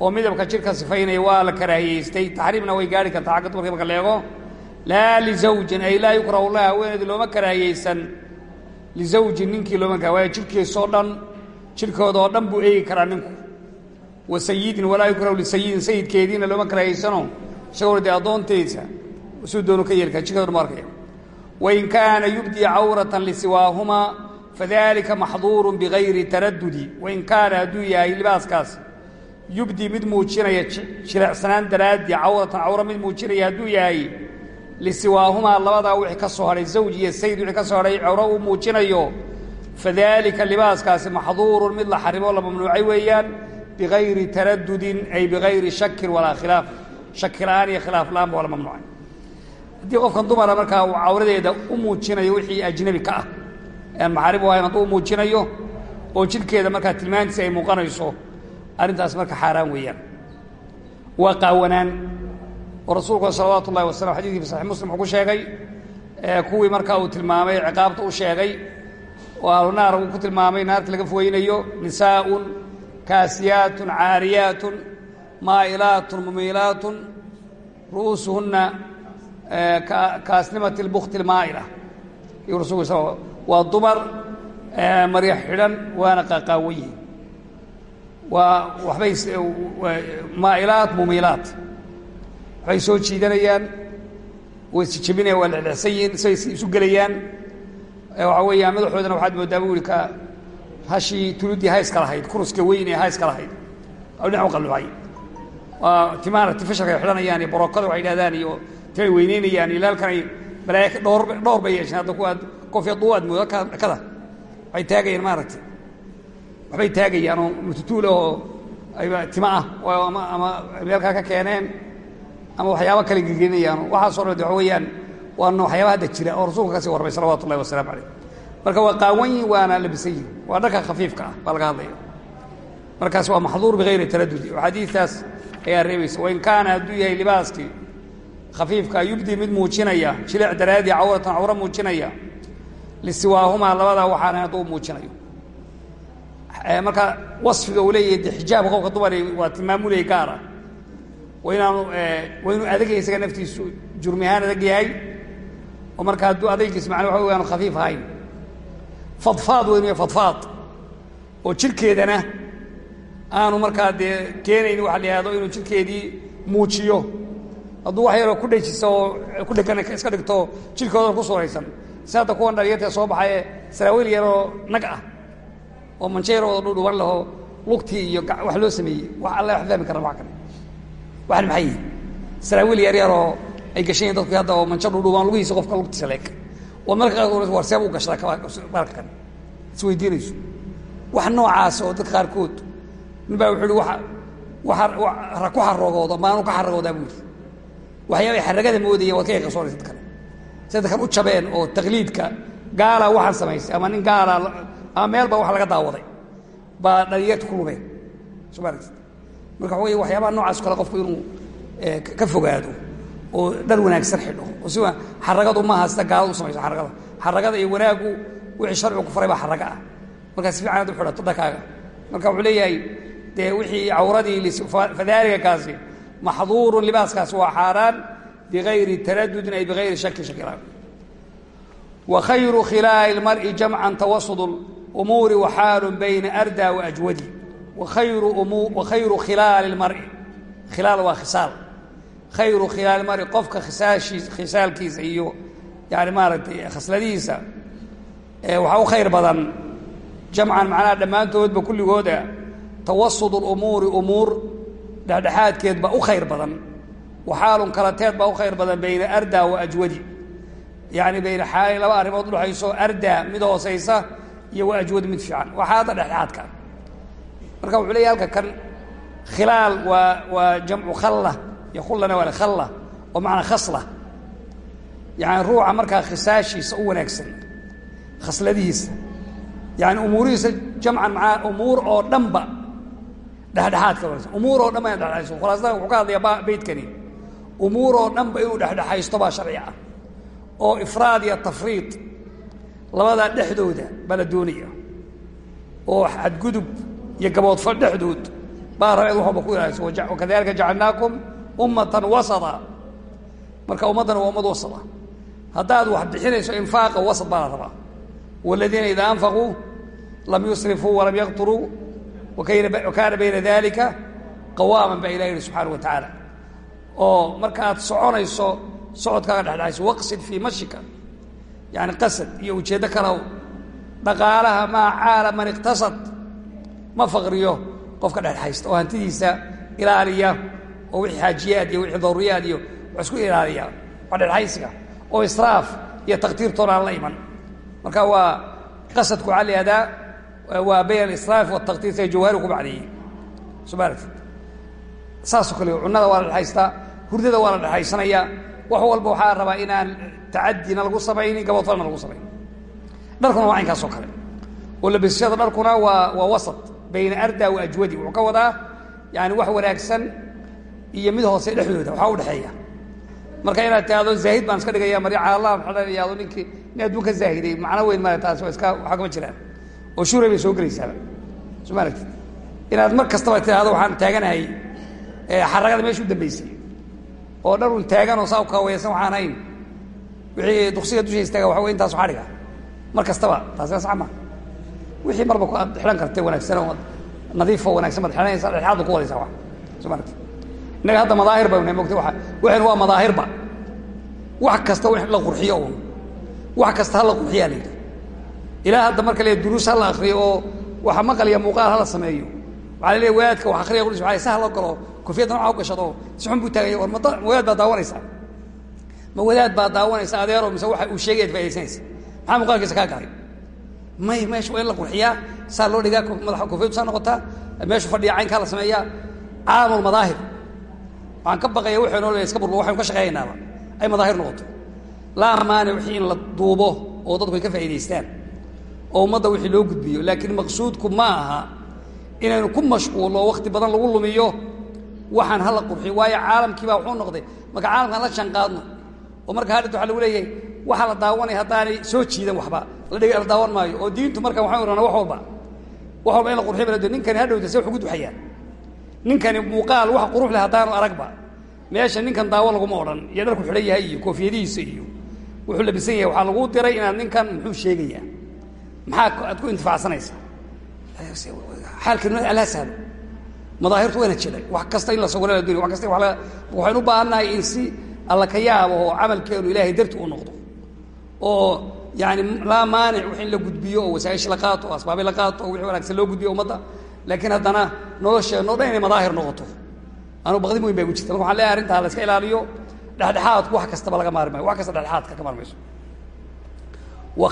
Speaker 1: oo midabka jidhka sifaynaya waa la karaahiyeystay taxriimna way gaari kartaa xagga dumarka marka leego. Laa lizawjin ay laa yukrahu laha haweeneedi looma karaahiyeysan. Lizawjin ninkii looma kara waayo jidhkiisoo dhan jidhkooda oo dhan buu eegi karaa ninku. Wa sayidin walaa yukrahu lisayidin sayidkeediina looma karaahiyeysano isagoo dee addoonteisa suu doonu ka yeeli kara jidhkooda bu arkaya wain kaana yubdii cawratan lisiwaahumaa fadalika maxduurun bigayri taradudi wain kaana hadduu yahay libaaskaas yubdii mid muujinaya jirecsanaan daraaddii cawratan cawro mid muujinaya hadduu yahay lisiwaahumaa labadaa wixii ka soo hadhay zawj iyo sayd wixii ka soo hadhay cawro uu muujinayo fadalika libaaskaasi maxduurun mid la xarimo la mamnuucay weeyaan bigayri taradudin ay bigayri shakin walaa khilaaf shaki la'aan iyo khilaaf la'aan ba la mamnuucay haddii qofkan dumara markaa uu cawradeeda aan maxarim u ahayn hadduu u muujinayo oo jidhkeeda markaa tilmaantiisa ay muuqanayso arrintaas marka xaaraan weeyaan waa qaawanaan oo rasuulku salawaatu ullahi wasalam xadidkii fi saxix muslim wuxuu ku sheegay kuwii markaa uu tilmaamay ciqaabta u sheegay oo ahlunaar uu ku tilmaamay naarta laga fogeynayo nisaaءun kaasiyaatun caariyaatun maa'ilaatun mumiilaatun ru'uusuhunna kaasnimati اlbukti اlmaa'ila iyuu rasulku s waa dumar marya xidhan waana qaqaawan yihiin waa waxbay maa'ilaat mumiilaat waxbay soo jiidanayaan way isjebinayaan waa lexlexsan yihiin say isu gelayaan. Waxaa weeyaan madaxoodana waxaad moodaa bu ihi ka hashii tuludii hayska lahayd kuruska weyn ee hayska lahayd oo dhinac u qalluucay. Waa timaana tifasharka ay xidhanayaan iyo borokada waxay yidhahdaan iyo timay weyneynayaan iyo laalkan ay malaa'ika dhowr dhowr bay yeesheen hadda kuwaad kofya duu aad moodo ka dhakada waxay taagayaan maaragtay. Waxbay taagayaan oo mututuul oo ayba tima ah ama ama meelkaa ka keeneen ama waxyaaba kale gegenayaan waxaasoo dhan waxa weeyaan waa waxyaaba hadda jira oo rasuulka ka sii warmay salawatu ullahi wasalaamu calayh marka waa qaawan yihiin waana labisan yihiin waa dharka khafiifka ah baa laga hadlaya markaas waa maxduur bigayri taradudi oo ayaa reebaysa. Wain kaana hadduu yahay libaaskii khafiifka yubdi mid muujinaya jilic daraadii cawratan cawro muujinaya lisiwaahumaa labadaa waxaana hadduu muujinayo. Marka wasfiga uu leeyahay de xijaabka qofka dumari waa tilmaamuley gaara. Waa inaanu waa inuu isaga naftiisu jurmi ahaan adag yahay oo marka hadduu adaygiis macna waxa wey aanu khafiif ahayn. Fadfaad yahay fadfaad. Oo jirkeedana aanu markaa dee keenayni waxa la inuu jirkeedii muujiyo. Hadduu wax yaroo ku dhejisa oo ku dhegan iska dhigto jirkoodan ku suraysan si hadda kuwan dhalinyartae soo baxaye saraawiil yaroo nag ah oo manjeerooda dhudhuban laho lugtii iyo wax loo sameeyey. Wax alle wax fahmi kara wax kale waxan maxay yihiin saraawiil yaryaroo ay gashan yihiin dadku hadda oo manjo dhudhuban lugihiisa qofka lugtiisa leeg oo marka qaarkood war seeb u gashada barka kan. Isweydiinayso wax noocaas oo dadka qaarkood nin baa wuxuu waa waa ku xarogoodo maanu ka xaragoodaa buu yidhi. Waxyaabay xaragada moodayeen waad ka yaqasoonaysa dad kale si dadkan u jabeen oo taqliidka gaala waxaan samaysay ama nin gaala ama meel baa wax laga daawaday. Baa dhalinyarta ku lumeen. Marka waxa wey waxyaabaha noocaas kale qofku inuu ka fogaado oo dhar wanaagsan xidho. Oo si xaragadu maaha sida gaalada u samayso xaragada. Xaragada iyo wanaaggu wixii sharcigu ku faray baa xaraga ah markaa si fiican ad u xidhato dharkaaga marka wuxuu leeyahay dee wixii cawradii fadaalika kaasi maxduurun libaaskaasi waa xaaraan bigayri taradudin ay bigayri shaki shakilaan wa khayru khilaali اlmar'i jamcan tawasud umuuri waxaalu bayna arda waajwadi wakhayru khilaali اlmar'i khilaal waa khisaal khayru khilaali mari qofka khisaashii khisaalkiisa iyo yani maaragtay khasladihiisa waxaa u khayr badan jamcan macnaha dhammaantoodba kulligooda tawasud اlumuuri umuur dhexdhexaadkeed baa u khayr badan waxaalun kalateed baa u khayr badan bayna arda wa ajwadi yani bayna xaalayn laba arrimood udhexayso arda mid hoosaysa iyo wa ajwadi mid fiican waa xaalada dhexdhexaadka marka wuxuu leeyahy halka kan khilaal waa waa jamcu khalla iyo khullana waa khalla oo macnaa khasla yani ruuxa markaa khisaashiisa u wanaagsan khasladihiisa yani umuurihiisa jamcan maaa umuur oo dhanba dhexdhexaadka wanaagsan umuur oo dhanba inuu dhexdhexaysto baa sharci ah. Oo ifraad iyo tafriid labadaa dhexdooda baa la doonaya. Oo xadgudub iyo gaboodfal dhexdood baa rabeed wax walba ku ilaalayso wakadalika jacalnaakum ummatan wasata marka ummaddana waa ummad wasata haddaad wax bixinayso infaaqa wasat baa la rabaa. Waladiina idaa anfaquu lam yusrifuu walam yaqturuu wakaana bayna dalika qawaaman baa ilah yihi wa tacaala oo markaaad soconayso socodkaaga dhexdhexayso waqsid fii mashika yani qasad iyo ujeeddo kalow dhaqaalaha maa caala man iqtasad ma faqriyo qofka dhexdhexaysta oo hantidiisa ilaaliya oo wixii xaajiyaad iyo wixii daruuriyaad iyo wax isku ilaaliya waa dhexdhexaysiga oo israaf iyo taktiirtoona aan la iman. Marka waa qasadku waxaa la yihahdaa waa bayn alisraaf wataktiir say jawahari ku bacdeeyey soo ma aragtid saasoo kale cunnada waa la dhexaystaa hurdada waa la dhexaysanayaa wax walba waxaa rabaa inaan tacadina lagu samaynin gaboodfalna lagu samaynin. Dharkuna waa caynkaasoo kale. Oo labisashada dharkuna waa waa wasat bayna arda wa ajwadi. Wuxuu ka wadaa yani wax wanaagsan iyo mid hoose dhexdooda waxaa u dhexeeya marka inaad tiahdo zaahid baan iska dhigaya mari caalah xidhanayado ninkii nin adduunka zaahiday macno weyn male taas waa iska waxaa kama jiraan. Oo shuuray bay soo gelaysaaba soo ma inaad mar kastaba tidhahdo waxaan taaganahay xaragada meesha u dambaysay oo dhar un taagan oo saa u kaaweysan waxaan hayn wixii duksiga dusha istaaga waxa wey intaasu xadhiga mar kastaba taasina sax ma wixii marba aad xidhan kartay wanaagsan oo nadiifo wanagsan baad xidhanaysa dhexaad ba ku wadaysaa wa soo ma aragtid innaga hadda madaahir nahay mogta waa waxaynu waa madaahirba wax kasta la qurxiyo un wax kasta ha la qurxiyaa la yidhi ilaa hadda marka le duruus ha la akriyo oo waxa maqal iyo muuqaal ha la sameeyo waxaa la wax akriya qudis waa sa ha loo galo. Kofiyadda nooca u gashado. Si buu taagaya war ma wadaad baa daawanaysaa. Ma wadaad baa daawanaysa adeero mise waxa uu sheegayaad faa'idaysanaysa maxaa muuqaalkiisa kaa galay? May meesha waa in la qurxiyaa saa loo dhigaa madaxa koofiyadu saa noqotaa meeshu fadhiya caynkaa la sameeyaa. Caalamul madaahir waxaan ka baqaya wuxuu noo iska burbu waxaynu ka shaqeynaaba ay madaahir noqoto. Laa maanic wixii in la duubo oo dadku ay ka faa'idaystaan oo ummadda wixii loo gudbiyo laakiin maqsuudku ma aha inaynu ku mashquullo oo wakti badan lagu lumiyo waxaan hala qurxiyo waayo caalamkii baa wuxuu noqday marka caalamkaan la shanqaadno oo marka hadhit waxa lagu leeyahay waxaa la daawanaya haddaanay soo jiidan waxba. La daawan maayo. Oo diintu marka waxaan ohanaa wax walba. Wax walba in la qurxiyo bala ninkani hadhowta se wax ugu duxayaan ninkani muuqaal wax qurux leh haddaanu aragba. Meesha ninkan daawo laguma odhan. Iyo dharku xidhan yahay iyo koofiyadihiisa iyo wuxuu labisan yahay. Waxaa lagu diray inaad ninkan muxuu sheegayaa. Maxaa aad ku intifaacsanaysaa xaalkeenu alaa sahlo. Madaahirtu wayna jiray. Wax kasta in la sawira la dunya wax kasta waxaynu u baahannahay in si alla ka yaabo oo camalkeenu ilaahay darti u noqdo. Oo yani laa maanic wix in la gudbiyo oo wasaa'ish la qaato asbaabi la qaato wixii wanaagsan loo gudbiyo ummadda. Laakiin haddana nolosheenoo dhan inay madaahir noqoto. Anuu baqdin weyn baa igu jirta marka waxan leeyahay arrintaa la iska ilaaliyo. Dhexdhexaadku wax kastaba laga maari maayo wax kasta dhexdhexaadka ka maarmayso. Wa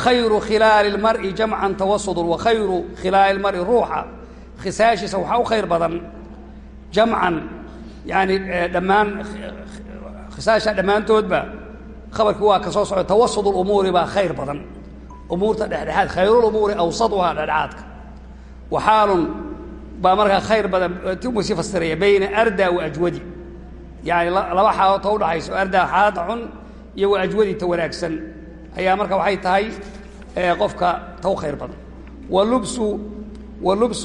Speaker 1: wa khisaashiisa waxaa u khayr badan jamcan yani dhammaan khisaasha dhammaantoodba khabarkii waa ka soo soco tawasud lumuuri baa khayr badan. Umuurta dhexdhexaad khayrulumuuri awsaduhaa dhexdhexaadka. Wa xaalun baa markaa khayr badan timu sii fasiraya bayna arda wa ajwadi. Yani laba xaalood ta udhaxayso arda xaalada xun iyo wa ajwadi ta wanaagsan. Ayaa marka waxay tahay qofka ta u khayr badan. Wa lubsu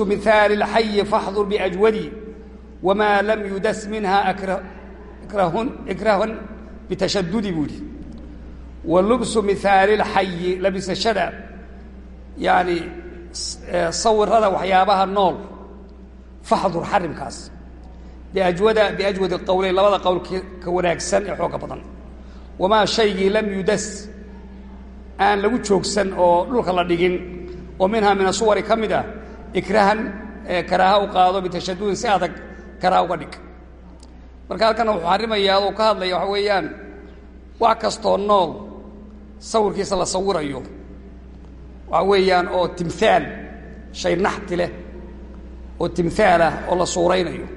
Speaker 1: mihaali اlxayi faxdur biajwadi wma lam yudas minha ikrahun bitashadudi buu yihi wa lubsu mihaali اlxayi labisashada yani sawirada waxyaabaha nool faxdur xarimkaas biajwada biajwadi qowleyn labada qowl ka wanaagsan ee xooga badan wamaa shaygii lam yudas aan lagu joogsan oo dhulka la dhigin oo minhaa min asuwari ka mid ah ikrahan karaaha u qaado bitashadudin si adag karaaha uga dhig. Marka halkana wuxuu xarimayaa aduu ka hadlaya waxa weeyaan wax kastoo nool sawirkiisa la sawirayo. Waxa weeyaan oo timhaal shay naxti leh oo timhaal ah oo la suuraynayo.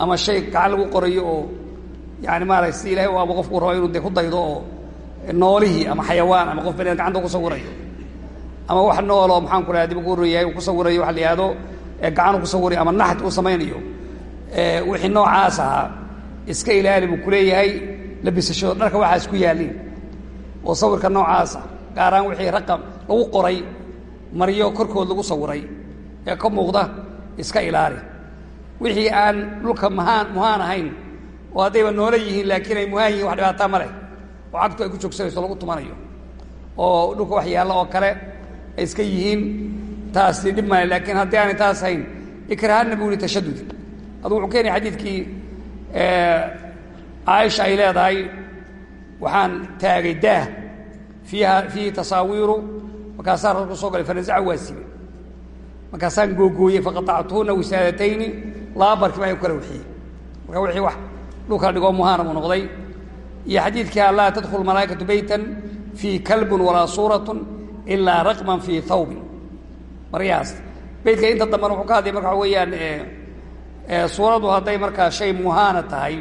Speaker 1: Ama shay gacan lagu qorayo oo yani maarata si ilahay aba qofku raba inuu de ku daydo oo noolihii ama xayawaan ama qof banian gacanta ku sawirayo ama wax nooloo maxaan ku dhaha dib ku royahay uu ku sawirayo waxa la yihahdo gacan ku sawirayo ama naxti u samaynayo. Wixii noocaas ahaa iska ilaali buu kuleeyahay labisashado dharka waxaas ku yaaliin oo sawirka noocaasa gaaraan wixii raqam lagu qoray maryo korkood lagu sawiray ee ka muuqda iska ilaali. Wixii aan dhulka mahaan muhaan ahayn oo haddayba noolo yihiin laakiin ay muhaan yihiin wax dhibaataa ma leh. Oo cagtu ay ku joogsanayso lagu tumanayo. Oo dhulka wax oo kale ay iska yihiin taasi dhib laakiin haddii aanay taas hayn ikrahanna buu yihi tashadudi aduu wuxuu keenaya xadiidkii caaisha ay leedahay waxaan taagay daah fiiha fiihi tasaawiiru markaasaa rarku soo galay fanasaca waa siibay. Markaasaan googooyey faqatactuhuna wisaadatayni laba barkiba kala wixiyey. Marka wixii wax dhulka dhigoo muhaana buu noqday. Iyo xadiidkaa laa tadkhulu malaa'ikatu beytan fii kalbun walaa suuratun ilaa raqman fii thawbin maryahaas beytka inta dambena wuxuu ka hadlay marka waxa weeyaan suuraddu hadday markaa shay muhaana tahay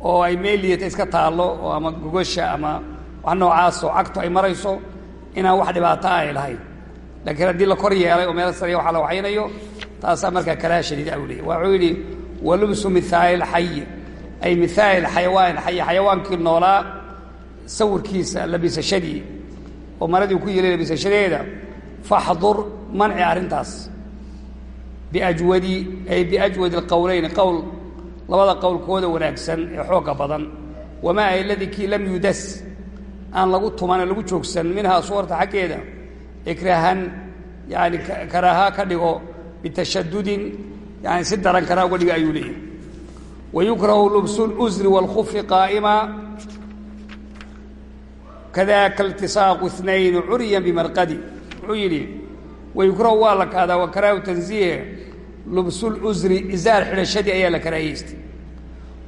Speaker 1: oo ay meeliyata iska taallo oo ama gogosha ama wax noocaasoo cagtu ay marayso inaan wax dhibaato ay lahayn laakiin haddii la kor yeelay oo meel sariya waxa la waxaynayo taasaa markaa karaaha shadiida u leeyay waxuu walubsu mihaali lxayi ay mihaali lxayawaan xayi xayawaankii noolaa sawirkiisa labisashadii oo maradii ku yeelay labisaashadeeda faxdur manci arrintaas. Biajwadi ay biajwadi alqowleyn qowl labada qowlkooda wanaagsan ee xoogga badan. Wamaa ayladii kii lam yudas aan lagu tumanee lagu joogsan minhaa suurta xaggeeda ikrahan yaani karaaha ka dhigo bitashadudin yaani si daran karaaha uga dhiga ayuu leeyahy wayukrahu lubsu اlusri wاlkufi qaa'ima kadaaka iltisaaqu inayn curyan bimarqadi. Wuxuu yidhi wayukurahu waa la kahdaa wa karaahu tanziihe lubsulcusri izaar xidhashadii ayaa la karaahiyeystay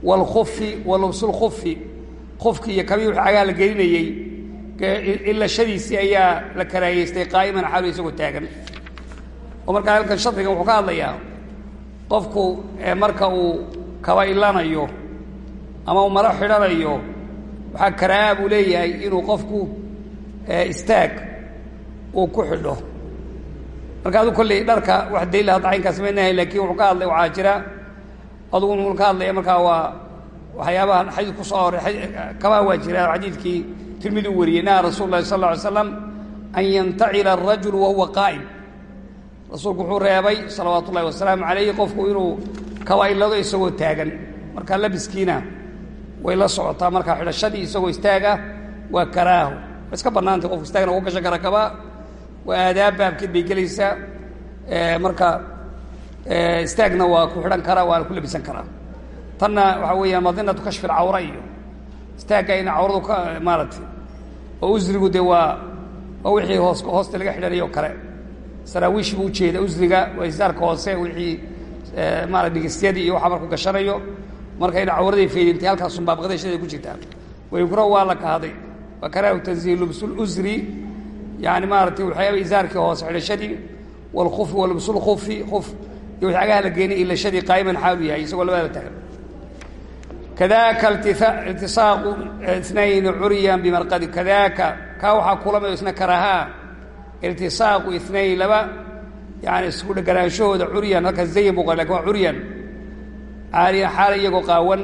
Speaker 1: walkufi wa lubsulkufi kufki iyo kamii wixii cagaha la gelinayey ilashadiisii ayaa la karaahiyeystay qaa'iman xaalu isagoo taagan. Oo markaa halkan shardigan wuxuu ka hadlayaa qofku marka uu kaba ilanayo ama maro xidhanayo waxaa karaaha buu leeyahay inuu qofku istaag uu ku xidho. Marka adu kolley dharka wax daliil hadda caynkaas maynahay laakiin wuxuu ka hadlay waxaa jira. Adugu wuxuu ka hadlaya markaa waa waxyaabaha xadiid ku soo aroray kabaha waa jira xadiidkii tirmidi u wariyey naha rasul lahi sal alay slam an yantacila arajulu rasuulku wuxuu reebay salawaatu wasalaamu calayhi qofku inuu kaba ilado isagoo taagan. Marka labiskiina way la socotaa. Markaa xidhashadii isagoo istaaga waa karaaho way iska bannaantay qofku istaagna ugu gashan kara kabaa waa aadaab baabkeed bay gelaysaa marka istaagna waa ku xidhan karaa waana ku labisan karaa tanna waxaa weeyaan madinatu kashfi alcawra iyo istaagga in cawradu ka maaratay oo usrigu dee waa waa wixii hoos hoosta laga xidhanayo kale. Saraawiish buu ujeeda usriga waa isaarka hoose wixii maara dhigistyadii iyo waxaa marku gashanayo marka in cawraday faydintay halkaasun baabqadashaday ku jirtaa. Wayukra waa la kahaday waa karaahu tanziih lubsulusri yani maaratay waxyaaba isaarkii hoose xidhashadii walkufi walubsulkufi kuf iyo wixii agaha la geenay ilashadii qaa'iman xaalu yahay isagoo labada taagan kadaka iltisaaqu inayn curyan bimarqadi. Kadaka kaa waxaa kulama isna karahaa iltisaaqu inayn laba yani isku dheganaanshahooda curyan halkaas zayin buu qora laakiin waa curyan caaliyan xaala iyagoo qaawan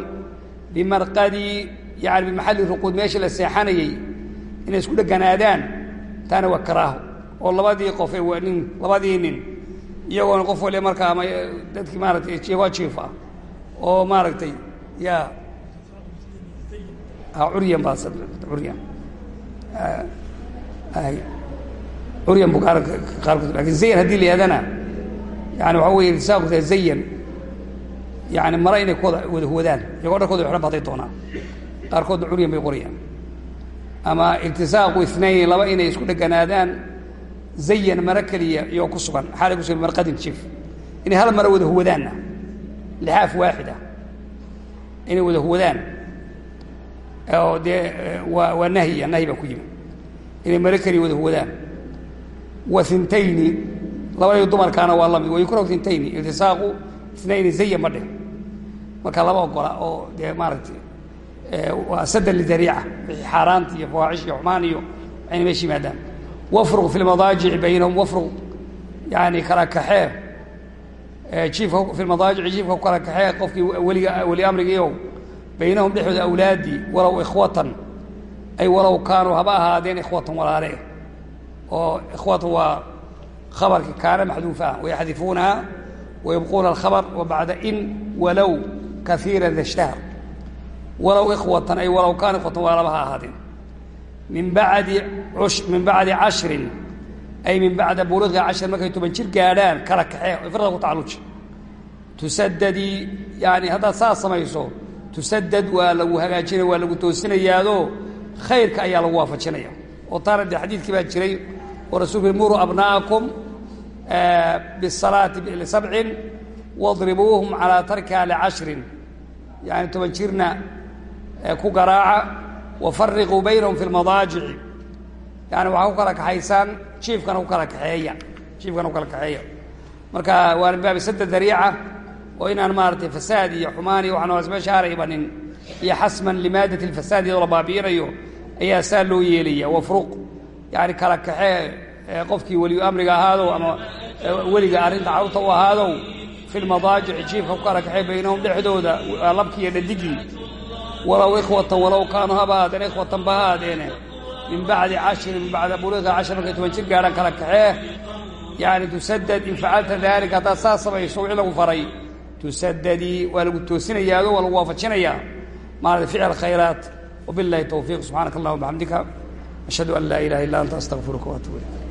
Speaker 1: bimarqadi yani bimaxalli ruquud meeshii la seexanayey inay isku dheganaadaan taana waa karaaho. Oo labadii qof nin labadii nin iyagoona qof waliba markaa ama dadkii maaratay iyagoo jiif ah oo maaragtay ya curyan baa curyan. Curyan bu qaarkood laakiin zayan haddii la yihadana yani waxaa wey iltisaaqu zayan yani mara inay kuwada wada huwadaan iyagoo dharkooda xidhan ba haday doonaan qaarkoodna curyan bay qorayaan ama iltisaaqu inayn laba inay isku dheganaadaan zayan maro keliya iyoo ku sugan xaalay ku sugan marqadin jiif inay hal maro wada huwadaanna lixaaf waaxida inay wada huwadaan dee waa waa nahya nahyi baa ku yimi inay maro keliya wada huwadaan wa intayni labadii dumarkaana waa la mid wayukrahu intayni iltisaaqu inayni zayan ma dheh marka laba ogola oo dee maaragtay waa sadan lidariica wixii xaaraanta iyo fawaaxish iyo xumaan iyo waxayna meesha yimaadaan wafruq fi lmadaajici baynahum wafruq yani kala kaxee jiifka fi lmadaajici jiifka kala kaxee qofkii weliga weli amrigiio baynahum dhexdooda awlaadii walow ikhwatan ay walow kaanuu haba ahaadeen ikhwatan walaale oo ikhwatan waa khabarkii kaana maxduufa ah wayaxdifuunaha wayabquuna alkhabr wa bacda in walow kaiira dashtahar walow ikhwatan ay walow kaana ikhwatan walaalaba ha ahaadeen min bacdi min bacdi cashrin ay min bacda buluqi cashrin markay toban jir gaadhaan kala kaxee o firda ku tacalluji tusadadii yani haddaad saas samayso tusadad waa lagu hagaajinaya waa lagu toosinayaado khayrka ayaa lagu waafajinaya oo taana dee xadiidkii baa jiray oo rasulku muruu abna'akum bisalaati lisabcin wadribuuhum calaa tarkiha licashrin yani toban jirna ku garaaca wafariquu baynahum fi lmadaajici yani waxaa ku kala kaxaysaan jiifkana ku kala kaxeeya jiifkana ku kala kaxeeya. Marka waa baabi sadda dariica oo inaan maaratay fasaad iyo xumaan iyo waxaan meeshaara ibanin iyo xasman limaadati lfasaad iyadoo la baabi'inayo ayaa saa loo yeelaya wafruq yani kala kaxee qofkii weliyu amriga ahaadow ama weliga arrinta carruurta u ahaadow fi lmadaajici jiifka ku kala kaxee baynahum dhexdooda labkii iyo dhadigii. Walow ikhwatan walow kaanuu haba ahaadeen ikhwatan ba ha aadeene min bacdi cashrin min bacda buluuqi cashir markay toban jir gaadhaan kala kaxee. Yani tusadad in facalta dalika haddaad saas samayso wixii lagu faray. Tusadadii waa lagu toosinayaado waa lagu waafajinayaa. Maarata ficl khayraat. Wabilahi towfiiq subxaanaka allahuma bxamdika ashhadu an laa ilaha illa anta astaqfiruka waatuub ilayk